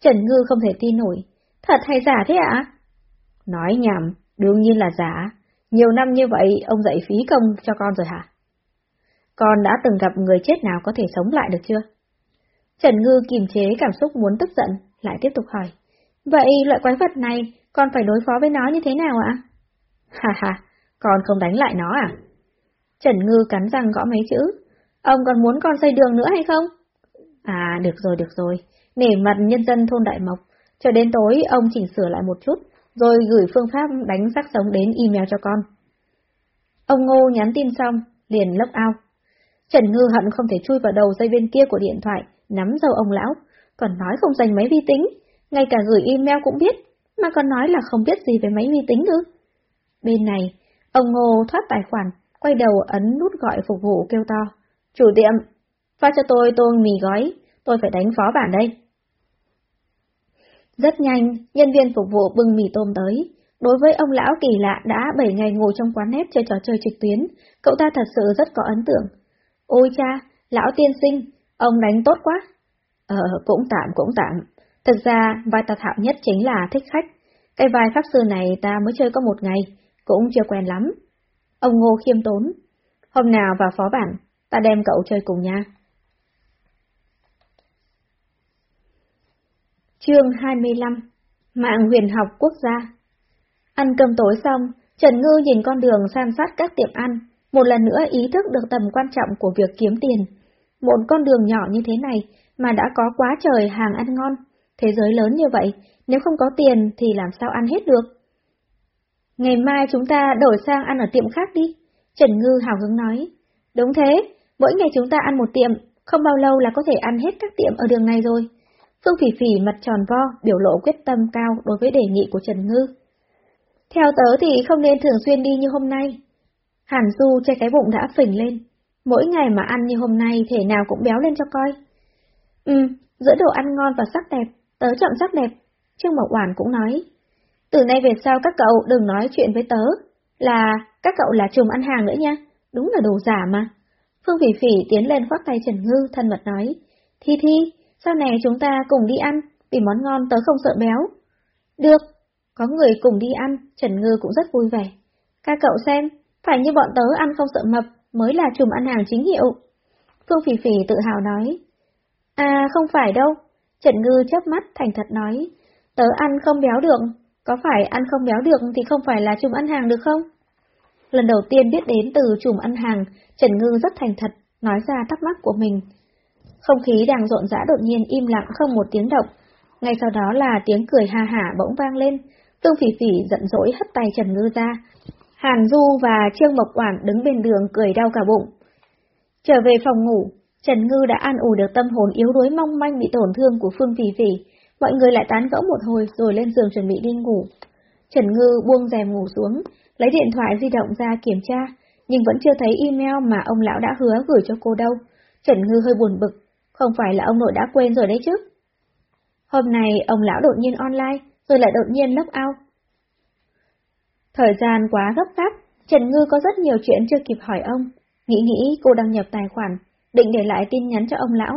Trần Ngư không thể tin nổi, thật hay giả thế ạ? Nói nhảm, đương nhiên là giả. Nhiều năm như vậy, ông dạy phí công cho con rồi hả? Con đã từng gặp người chết nào có thể sống lại được chưa? Trần Ngư kiềm chế cảm xúc muốn tức giận, lại tiếp tục hỏi. Vậy loại quái vật này, con phải đối phó với nó như thế nào ạ? Ha ha, con không đánh lại nó à? Trần Ngư cắn răng gõ mấy chữ. Ông còn muốn con xây đường nữa hay không? À, được rồi, được rồi. Nể mặt nhân dân thôn Đại Mộc, cho đến tối ông chỉnh sửa lại một chút, rồi gửi phương pháp đánh xác sống đến email cho con. Ông Ngô nhắn tin xong, liền lốc ao. Trần Ngư hận không thể chui vào đầu dây bên kia của điện thoại, nắm dâu ông lão, còn nói không dành máy vi tính, ngay cả gửi email cũng biết, mà còn nói là không biết gì về máy vi tính nữa. Bên này, ông Ngô thoát tài khoản, quay đầu ấn nút gọi phục vụ kêu to. Chủ tiệm, phát cho tôi tô mì gói, tôi phải đánh phó bản đây. Rất nhanh, nhân viên phục vụ bưng mì tôm tới. Đối với ông lão kỳ lạ đã 7 ngày ngồi trong quán nét chơi trò chơi trực tuyến, cậu ta thật sự rất có ấn tượng. Ôi cha, lão tiên sinh, ông đánh tốt quá. Ờ, cũng tạm cũng tạm. thật ra, vai ta thạo nhất chính là thích khách. Cái vai pháp sư này ta mới chơi có một ngày, cũng chưa quen lắm. Ông Ngô khiêm tốn. Hôm nào vào phó bản, ta đem cậu chơi cùng nha. Chương 25 Mạng huyền học quốc gia Ăn cơm tối xong, Trần Ngư nhìn con đường san sát các tiệm ăn, một lần nữa ý thức được tầm quan trọng của việc kiếm tiền. Một con đường nhỏ như thế này mà đã có quá trời hàng ăn ngon. Thế giới lớn như vậy, nếu không có tiền thì làm sao ăn hết được? Ngày mai chúng ta đổi sang ăn ở tiệm khác đi. Trần Ngư hào hứng nói. Đúng thế, mỗi ngày chúng ta ăn một tiệm, không bao lâu là có thể ăn hết các tiệm ở đường này rồi. Phương Phỉ Phỉ mặt tròn vo, biểu lộ quyết tâm cao đối với đề nghị của Trần Ngư. Theo tớ thì không nên thường xuyên đi như hôm nay. Hàn Du che cái bụng đã phình lên. Mỗi ngày mà ăn như hôm nay thể nào cũng béo lên cho coi. Ừ, giữa đồ ăn ngon và sắc đẹp, tớ chọn sắc đẹp. Trương Mộc Oản cũng nói. Từ nay về sau các cậu đừng nói chuyện với tớ, là các cậu là chùm ăn hàng nữa nha, đúng là đồ giả mà. Phương Phỉ Phỉ tiến lên khoác tay Trần Ngư thân mật nói. Thi Thi, sau này chúng ta cùng đi ăn, vì món ngon tớ không sợ béo. Được, có người cùng đi ăn, Trần Ngư cũng rất vui vẻ. Các cậu xem, phải như bọn tớ ăn không sợ mập, mới là chùm ăn hàng chính hiệu. Phương Phỉ Phỉ tự hào nói. À không phải đâu, Trần Ngư chớp mắt thành thật nói. Tớ ăn không béo được, có phải ăn không béo được thì không phải là chùm ăn hàng được không? Lần đầu tiên biết đến từ chùm ăn hàng, Trần Ngư rất thành thật, nói ra thắc mắc của mình. Không khí đang rộn rã đột nhiên im lặng không một tiếng động. Ngay sau đó là tiếng cười ha hả bỗng vang lên, Tương Phỉ Phỉ giận dỗi hất tay Trần Ngư ra. Hàn Du và Trương Mộc Quản đứng bên đường cười đau cả bụng. Trở về phòng ngủ, Trần Ngư đã an ủi được tâm hồn yếu đuối mong manh bị tổn thương của Phương Phỉ Phỉ, mọi người lại tán gẫu một hồi rồi lên giường chuẩn bị đi ngủ. Trần Ngư buông rèm ngủ xuống, lấy điện thoại di động ra kiểm tra, nhưng vẫn chưa thấy email mà ông lão đã hứa gửi cho cô đâu. Trần Ngư hơi buồn bực, không phải là ông nội đã quên rồi đấy chứ. Hôm nay ông lão đột nhiên online, rồi lại đột nhiên lốc out. Thời gian quá gấp gáp, Trần Ngư có rất nhiều chuyện chưa kịp hỏi ông. Nghĩ nghĩ cô đăng nhập tài khoản, định để lại tin nhắn cho ông lão.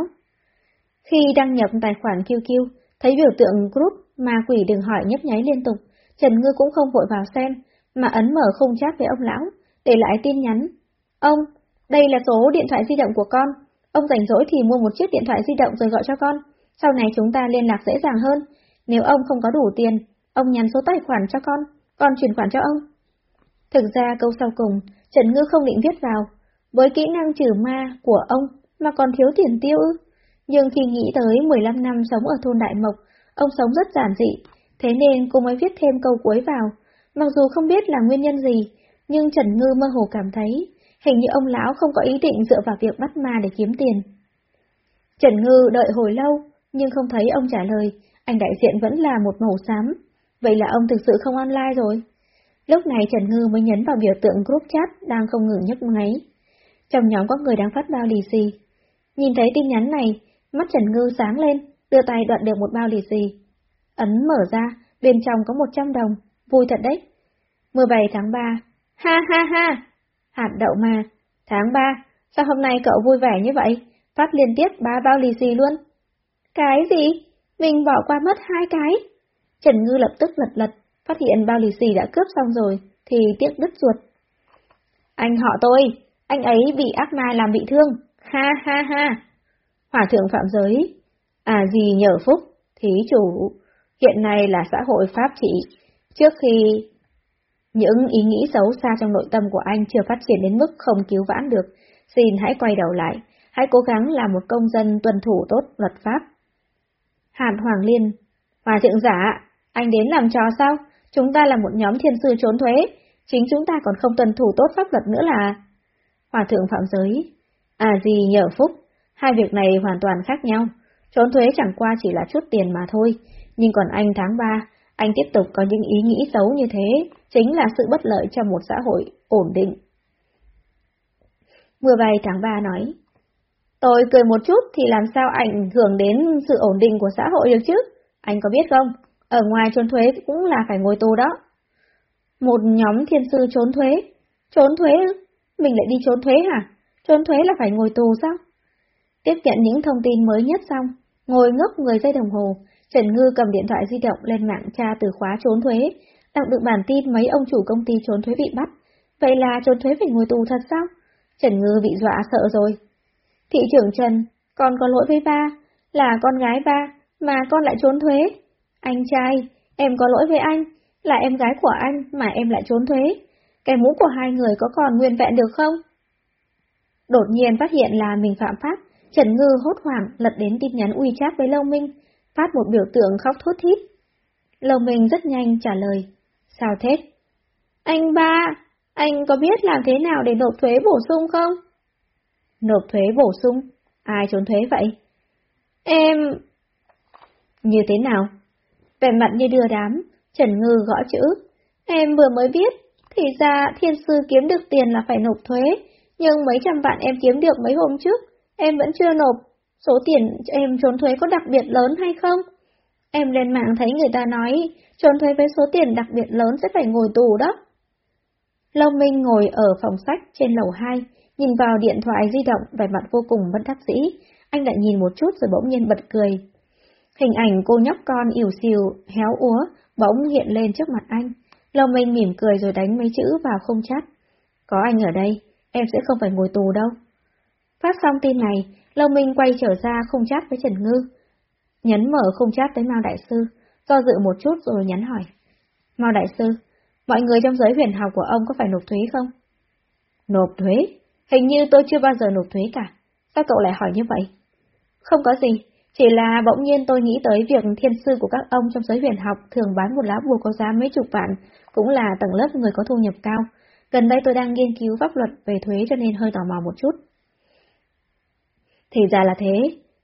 Khi đăng nhập tài khoản QQ, thấy biểu tượng group mà quỷ đừng hỏi nhấp nháy liên tục, Trần Ngư cũng không vội vào xem, mà ấn mở khung chat với ông lão, để lại tin nhắn. Ông, đây là số điện thoại di động của con, ông rảnh rỗi thì mua một chiếc điện thoại di động rồi gọi cho con, sau này chúng ta liên lạc dễ dàng hơn. Nếu ông không có đủ tiền, ông nhắn số tài khoản cho con, con chuyển khoản cho ông. Thực ra câu sau cùng, Trần Ngư không định viết vào, với kỹ năng trừ ma của ông mà còn thiếu tiền tiêu ư. Nhưng khi nghĩ tới 15 năm sống ở thôn Đại Mộc, ông sống rất giản dị, thế nên cô mới viết thêm câu cuối vào. Mặc dù không biết là nguyên nhân gì, nhưng Trần Ngư mơ hồ cảm thấy, hình như ông lão không có ý định dựa vào việc bắt ma để kiếm tiền. Trần Ngư đợi hồi lâu, nhưng không thấy ông trả lời, anh đại diện vẫn là một màu xám. Vậy là ông thực sự không online rồi. Lúc này Trần Ngư mới nhấn vào biểu tượng group chat đang không ngừng nhấp máy. Trong nhóm có người đang phát bao lì xì. Nhìn thấy tin nhắn này, mắt Trần Ngư sáng lên, đưa tay đoạn được một bao lì xì. Ấn mở ra, bên trong có 100 đồng, vui thật đấy. 17 tháng 3, ha ha ha, hạt đậu mà, tháng 3, sao hôm nay cậu vui vẻ như vậy, phát liên tiếp ba bao lì xì luôn. Cái gì? Mình bỏ qua mất hai cái. Trần Ngư lập tức lật lật, phát hiện bao lì xì đã cướp xong rồi, thì tiếc đứt ruột. Anh họ tôi, anh ấy bị ác ma làm bị thương, ha ha ha. Hòa thượng phạm giới, à gì nhờ phúc, thí chủ, hiện nay là xã hội pháp trị, trước khi những ý nghĩ xấu xa trong nội tâm của anh chưa phát triển đến mức không cứu vãn được, xin hãy quay đầu lại, hãy cố gắng làm một công dân tuân thủ tốt luật pháp. Hàn Hoàng Liên, Hòa thượng giả, anh đến làm trò sao? Chúng ta là một nhóm thiên sư trốn thuế, chính chúng ta còn không tuân thủ tốt pháp luật nữa là... Hòa thượng phạm giới, à gì nhờ phúc, hai việc này hoàn toàn khác nhau. Trốn thuế chẳng qua chỉ là chút tiền mà thôi, nhưng còn anh tháng 3, anh tiếp tục có những ý nghĩ xấu như thế, chính là sự bất lợi cho một xã hội ổn định. Mưa bay tháng 3 nói, Tôi cười một chút thì làm sao ảnh hưởng đến sự ổn định của xã hội được chứ? Anh có biết không? Ở ngoài trốn thuế cũng là phải ngồi tù đó. Một nhóm thiên sư trốn thuế. Trốn thuế? Mình lại đi trốn thuế hả? Trốn thuế là phải ngồi tù sao? Tiếp nhận những thông tin mới nhất xong, ngồi ngốc người giây đồng hồ, Trần Ngư cầm điện thoại di động lên mạng tra từ khóa trốn thuế, đọc được bản tin mấy ông chủ công ty trốn thuế bị bắt. Vậy là trốn thuế phải ngồi tù thật sao? Trần Ngư bị dọa sợ rồi. Thị trưởng Trần, con có lỗi với ba, là con gái ba, mà con lại trốn thuế. Anh trai, em có lỗi với anh, là em gái của anh mà em lại trốn thuế. Cái mũ của hai người có còn nguyên vẹn được không? Đột nhiên phát hiện là mình phạm pháp, Trần Ngư hốt hoảng lật đến tin nhắn WeChat với Lâu Minh, phát một biểu tượng khóc thút thít. Lâu Minh rất nhanh trả lời, sao thế? Anh ba, anh có biết làm thế nào để nộp thuế bổ sung không? Nộp thuế bổ sung? Ai trốn thuế vậy? Em... Như thế nào? Vẻ mặt như đưa đám, Trần Ngư gõ chữ. Em vừa mới biết, thì ra thiên sư kiếm được tiền là phải nộp thuế, nhưng mấy trăm vạn em kiếm được mấy hôm trước, em vẫn chưa nộp. Số tiền em trốn thuế có đặc biệt lớn hay không? Em lên mạng thấy người ta nói, trốn thuế với số tiền đặc biệt lớn sẽ phải ngồi tù đó. Lâu Minh ngồi ở phòng sách trên lầu 2, nhìn vào điện thoại di động vẻ mặt vô cùng bất đắc dĩ. Anh lại nhìn một chút rồi bỗng nhiên bật cười. Hình ảnh cô nhóc con ỉu xìu, héo úa, bỗng hiện lên trước mặt anh. Lâu Minh mỉm cười rồi đánh mấy chữ vào không chat. Có anh ở đây, em sẽ không phải ngồi tù đâu. Phát xong tin này, Lâu Minh quay trở ra không chat với Trần Ngư. Nhấn mở không chat tới Mao Đại Sư, do dự một chút rồi nhắn hỏi. Mao Đại Sư, mọi người trong giới huyền học của ông có phải nộp thuế không? Nộp thuế? Hình như tôi chưa bao giờ nộp thuế cả. Sao cậu lại hỏi như vậy? Không có gì, chỉ là bỗng nhiên tôi nghĩ tới việc thiên sư của các ông trong giới huyền học thường bán một lá bùa có giá mấy chục vạn, cũng là tầng lớp người có thu nhập cao. Gần đây tôi đang nghiên cứu pháp luật về thuế cho nên hơi tò mò một chút. Thì ra là thế,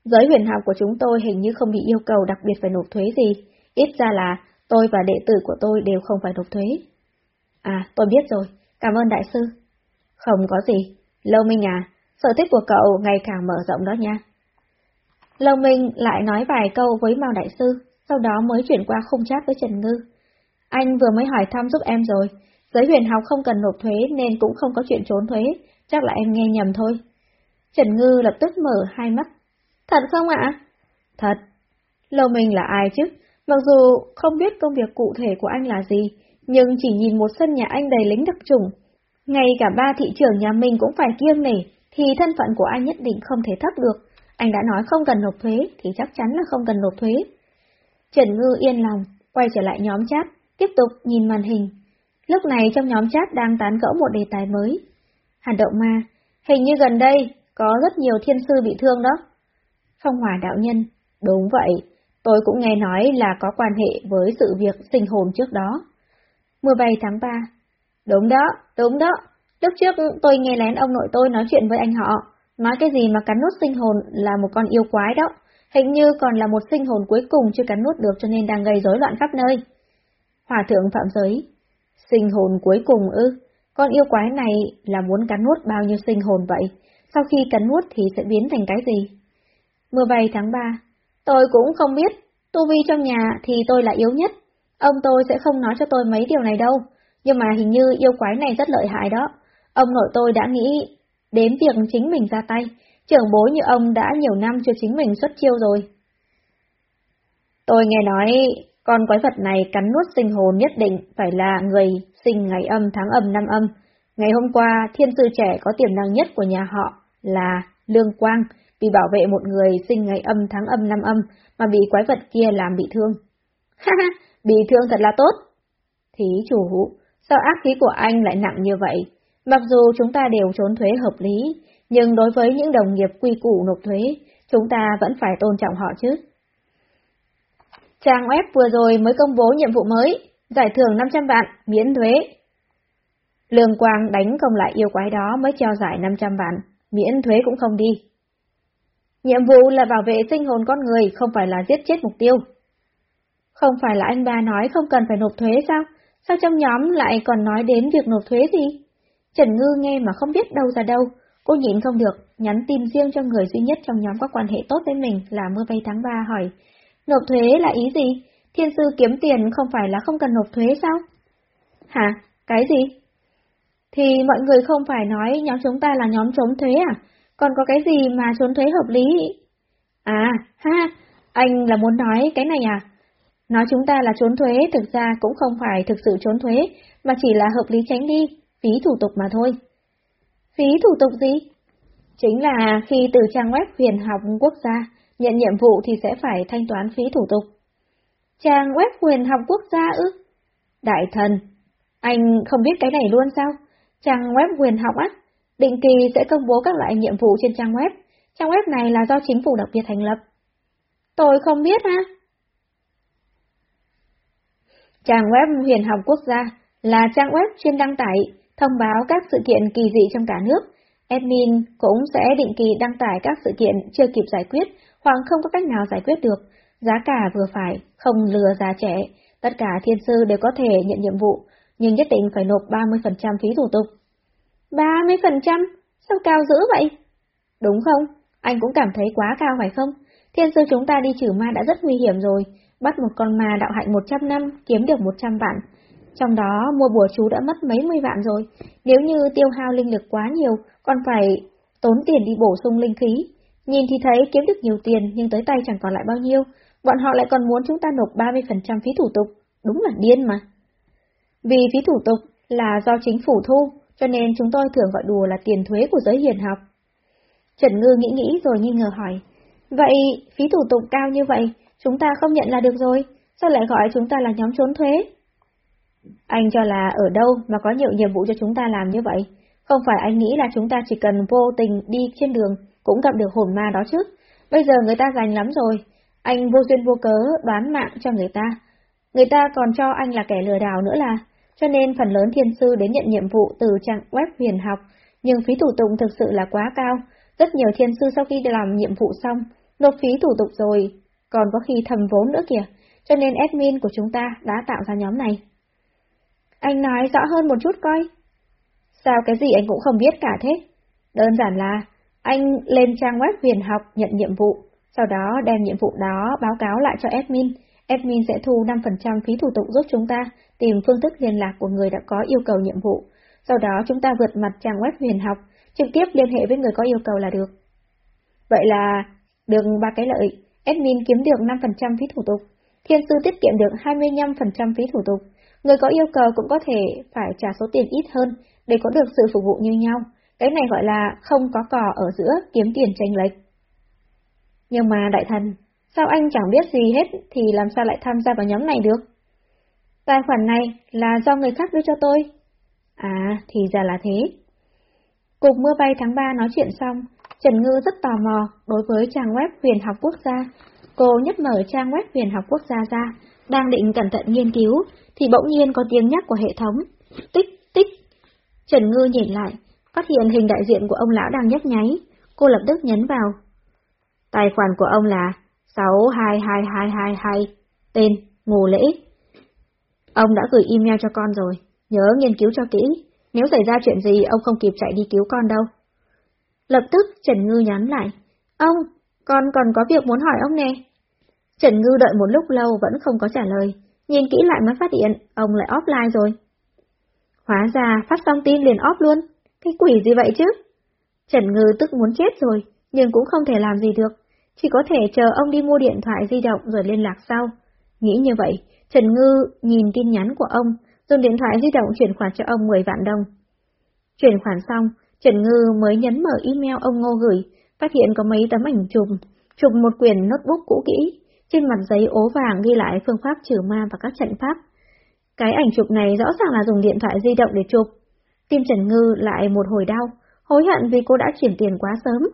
giới huyền học của chúng tôi hình như không bị yêu cầu đặc biệt phải nộp thuế gì, ít ra là tôi và đệ tử của tôi đều không phải nộp thuế. À, tôi biết rồi, cảm ơn đại sư. Không có gì, Lâu Minh à, sở thích của cậu ngày càng mở rộng đó nha. Lâu Minh lại nói vài câu với Mao Đại Sư, sau đó mới chuyển qua không chat với Trần Ngư. Anh vừa mới hỏi thăm giúp em rồi, giới huyền học không cần nộp thuế nên cũng không có chuyện trốn thuế, chắc là em nghe nhầm thôi. Trần Ngư lập tức mở hai mắt. Thật không ạ? Thật. Lâu Minh là ai chứ? Mặc dù không biết công việc cụ thể của anh là gì, nhưng chỉ nhìn một sân nhà anh đầy lính đặc trùng, ngay cả ba thị trưởng nhà mình cũng phải kiêng nể, thì thân phận của anh nhất định không thể thấp được. Anh đã nói không cần nộp thuế, thì chắc chắn là không cần nộp thuế. Trần Ngư yên lòng, quay trở lại nhóm chat, tiếp tục nhìn màn hình. Lúc này trong nhóm chat đang tán gẫu một đề tài mới. Hàn động ma, hình như gần đây có rất nhiều thiên sư bị thương đó. Phong hòa đạo nhân, đúng vậy, tôi cũng nghe nói là có quan hệ với sự việc sinh hồn trước đó. 17 tháng 3 Đúng đó, đúng đó. Lúc trước tôi nghe lén ông nội tôi nói chuyện với anh họ, nói cái gì mà cắn nút sinh hồn là một con yêu quái đó. Hình như còn là một sinh hồn cuối cùng chưa cắn nút được cho nên đang gây rối loạn khắp nơi. Hòa thượng phạm giới. Sinh hồn cuối cùng ư? Con yêu quái này là muốn cắn nuốt bao nhiêu sinh hồn vậy? Sau khi cắn nuốt thì sẽ biến thành cái gì? 17 tháng 3. Tôi cũng không biết. Tu vi trong nhà thì tôi là yếu nhất. Ông tôi sẽ không nói cho tôi mấy điều này đâu nhưng mà hình như yêu quái này rất lợi hại đó. Ông nội tôi đã nghĩ đến việc chính mình ra tay, trưởng bối như ông đã nhiều năm cho chính mình xuất chiêu rồi. Tôi nghe nói con quái vật này cắn nuốt sinh hồn nhất định phải là người sinh ngày âm tháng âm năm âm. Ngày hôm qua, thiên sư trẻ có tiềm năng nhất của nhà họ là Lương Quang, vì bảo vệ một người sinh ngày âm tháng âm năm âm mà bị quái vật kia làm bị thương. Ha ha, bị thương thật là tốt. Thí chủ, Sao ác khí của anh lại nặng như vậy? Mặc dù chúng ta đều trốn thuế hợp lý, nhưng đối với những đồng nghiệp quy củ nộp thuế, chúng ta vẫn phải tôn trọng họ chứ. Trang web vừa rồi mới công bố nhiệm vụ mới, giải thưởng 500 vạn, miễn thuế. Lương Quang đánh công lại yêu quái đó mới treo giải 500 vạn, miễn thuế cũng không đi. Nhiệm vụ là bảo vệ sinh hồn con người, không phải là giết chết mục tiêu. Không phải là anh ba nói không cần phải nộp thuế sao? Sao trong nhóm lại còn nói đến việc nộp thuế gì? Trần Ngư nghe mà không biết đâu ra đâu, cô nhịn không được, nhắn tin riêng cho người duy nhất trong nhóm có quan hệ tốt với mình là mưa vây tháng 3 hỏi, nộp thuế là ý gì? Thiên sư kiếm tiền không phải là không cần nộp thuế sao? Hả? Cái gì? Thì mọi người không phải nói nhóm chúng ta là nhóm trốn thuế à? Còn có cái gì mà trốn thuế hợp lý? À, ha, anh là muốn nói cái này à? Nói chúng ta là trốn thuế thực ra cũng không phải thực sự trốn thuế, mà chỉ là hợp lý tránh đi, phí thủ tục mà thôi. Phí thủ tục gì? Chính là khi từ trang web huyền học quốc gia nhận nhiệm vụ thì sẽ phải thanh toán phí thủ tục. Trang web huyền học quốc gia ư? Đại thần, anh không biết cái này luôn sao? Trang web huyền học á? Định kỳ sẽ công bố các loại nhiệm vụ trên trang web. Trang web này là do chính phủ đặc biệt thành lập. Tôi không biết ha. Trang web Huyền học quốc gia là trang web chuyên đăng tải, thông báo các sự kiện kỳ dị trong cả nước. Admin cũng sẽ định kỳ đăng tải các sự kiện chưa kịp giải quyết hoặc không có cách nào giải quyết được. Giá cả vừa phải, không lừa già trẻ, tất cả thiên sư đều có thể nhận nhiệm vụ nhưng nhất định phải nộp 30% phí thủ tục. 30%? Sao cao dữ vậy? Đúng không? Anh cũng cảm thấy quá cao phải không? Thiên sư chúng ta đi trừ ma đã rất nguy hiểm rồi, bắt một con ma đạo hạnh 100 năm, kiếm được 100 vạn. Trong đó mua bùa chú đã mất mấy mươi vạn rồi, nếu như tiêu hao linh lực quá nhiều, còn phải tốn tiền đi bổ sung linh khí. Nhìn thì thấy kiếm được nhiều tiền nhưng tới tay chẳng còn lại bao nhiêu, bọn họ lại còn muốn chúng ta nộp 30% phí thủ tục, đúng là điên mà. Vì phí thủ tục là do chính phủ thu, cho nên chúng tôi thường gọi đùa là tiền thuế của giới hiền học. Trần Ngư nghĩ nghĩ rồi nghi ngờ hỏi, vậy phí thủ tục cao như vậy, chúng ta không nhận là được rồi, sao lại gọi chúng ta là nhóm trốn thuế? Anh cho là ở đâu mà có nhiều nhiệm vụ cho chúng ta làm như vậy? Không phải anh nghĩ là chúng ta chỉ cần vô tình đi trên đường cũng gặp được hồn ma đó chứ. Bây giờ người ta giành lắm rồi. Anh vô duyên vô cớ đoán mạng cho người ta. Người ta còn cho anh là kẻ lừa đảo nữa là. Cho nên phần lớn thiên sư đến nhận nhiệm vụ từ trang web huyền học, nhưng phí thủ tục thực sự là quá cao. Rất nhiều thiên sư sau khi làm nhiệm vụ xong, nộp phí thủ tục rồi, còn có khi thầm vốn nữa kìa. Cho nên admin của chúng ta đã tạo ra nhóm này. Anh nói rõ hơn một chút coi. Sao cái gì anh cũng không biết cả thế? Đơn giản là, anh lên trang web huyền học nhận nhiệm vụ, sau đó đem nhiệm vụ đó báo cáo lại cho admin. Admin sẽ thu 5% phí thủ tục giúp chúng ta tìm phương thức liên lạc của người đã có yêu cầu nhiệm vụ. Sau đó chúng ta vượt mặt trang web huyền học, trực tiếp liên hệ với người có yêu cầu là được. Vậy là, được ba cái lợi, admin kiếm được 5% phí thủ tục, thiên sư tiết kiệm được 25% phí thủ tục, người có yêu cầu cũng có thể phải trả số tiền ít hơn để có được sự phục vụ như nhau. Cái này gọi là không có cò ở giữa kiếm tiền tranh lệch. Nhưng mà đại thần, sao anh chẳng biết gì hết thì làm sao lại tham gia vào nhóm này được? Tài khoản này là do người khác đưa cho tôi. À, thì ra là thế. Cục mưa bay tháng 3 nói chuyện xong, Trần Ngư rất tò mò đối với trang web huyền học quốc gia. Cô nhất mở trang web huyền học quốc gia ra, đang định cẩn thận nghiên cứu, thì bỗng nhiên có tiếng nhắc của hệ thống. Tích, tích. Trần Ngư nhìn lại, phát hiện hình đại diện của ông lão đang nhấp nháy. Cô lập tức nhấn vào. Tài khoản của ông là 622222, tên Ngô Lễ. Ông đã gửi email cho con rồi, nhớ nghiên cứu cho kỹ, nếu xảy ra chuyện gì ông không kịp chạy đi cứu con đâu. Lập tức Trần Ngư nhắn lại, ông, con còn có việc muốn hỏi ông nè. Trần Ngư đợi một lúc lâu vẫn không có trả lời, nhìn kỹ lại mới phát hiện ông lại offline rồi. Hóa ra phát xong tin liền off luôn, cái quỷ gì vậy chứ? Trần Ngư tức muốn chết rồi, nhưng cũng không thể làm gì được, chỉ có thể chờ ông đi mua điện thoại di động rồi liên lạc sau. Nghĩ như vậy, Trần Ngư nhìn tin nhắn của ông, dùng điện thoại di động chuyển khoản cho ông 10 vạn đồng. Chuyển khoản xong, Trần Ngư mới nhấn mở email ông Ngô gửi, phát hiện có mấy tấm ảnh chụp, chụp một quyển notebook cũ kỹ, trên mặt giấy ố vàng ghi lại phương pháp trừ ma và các trận pháp. Cái ảnh chụp này rõ ràng là dùng điện thoại di động để chụp. Tim Trần Ngư lại một hồi đau, hối hận vì cô đã chuyển tiền quá sớm.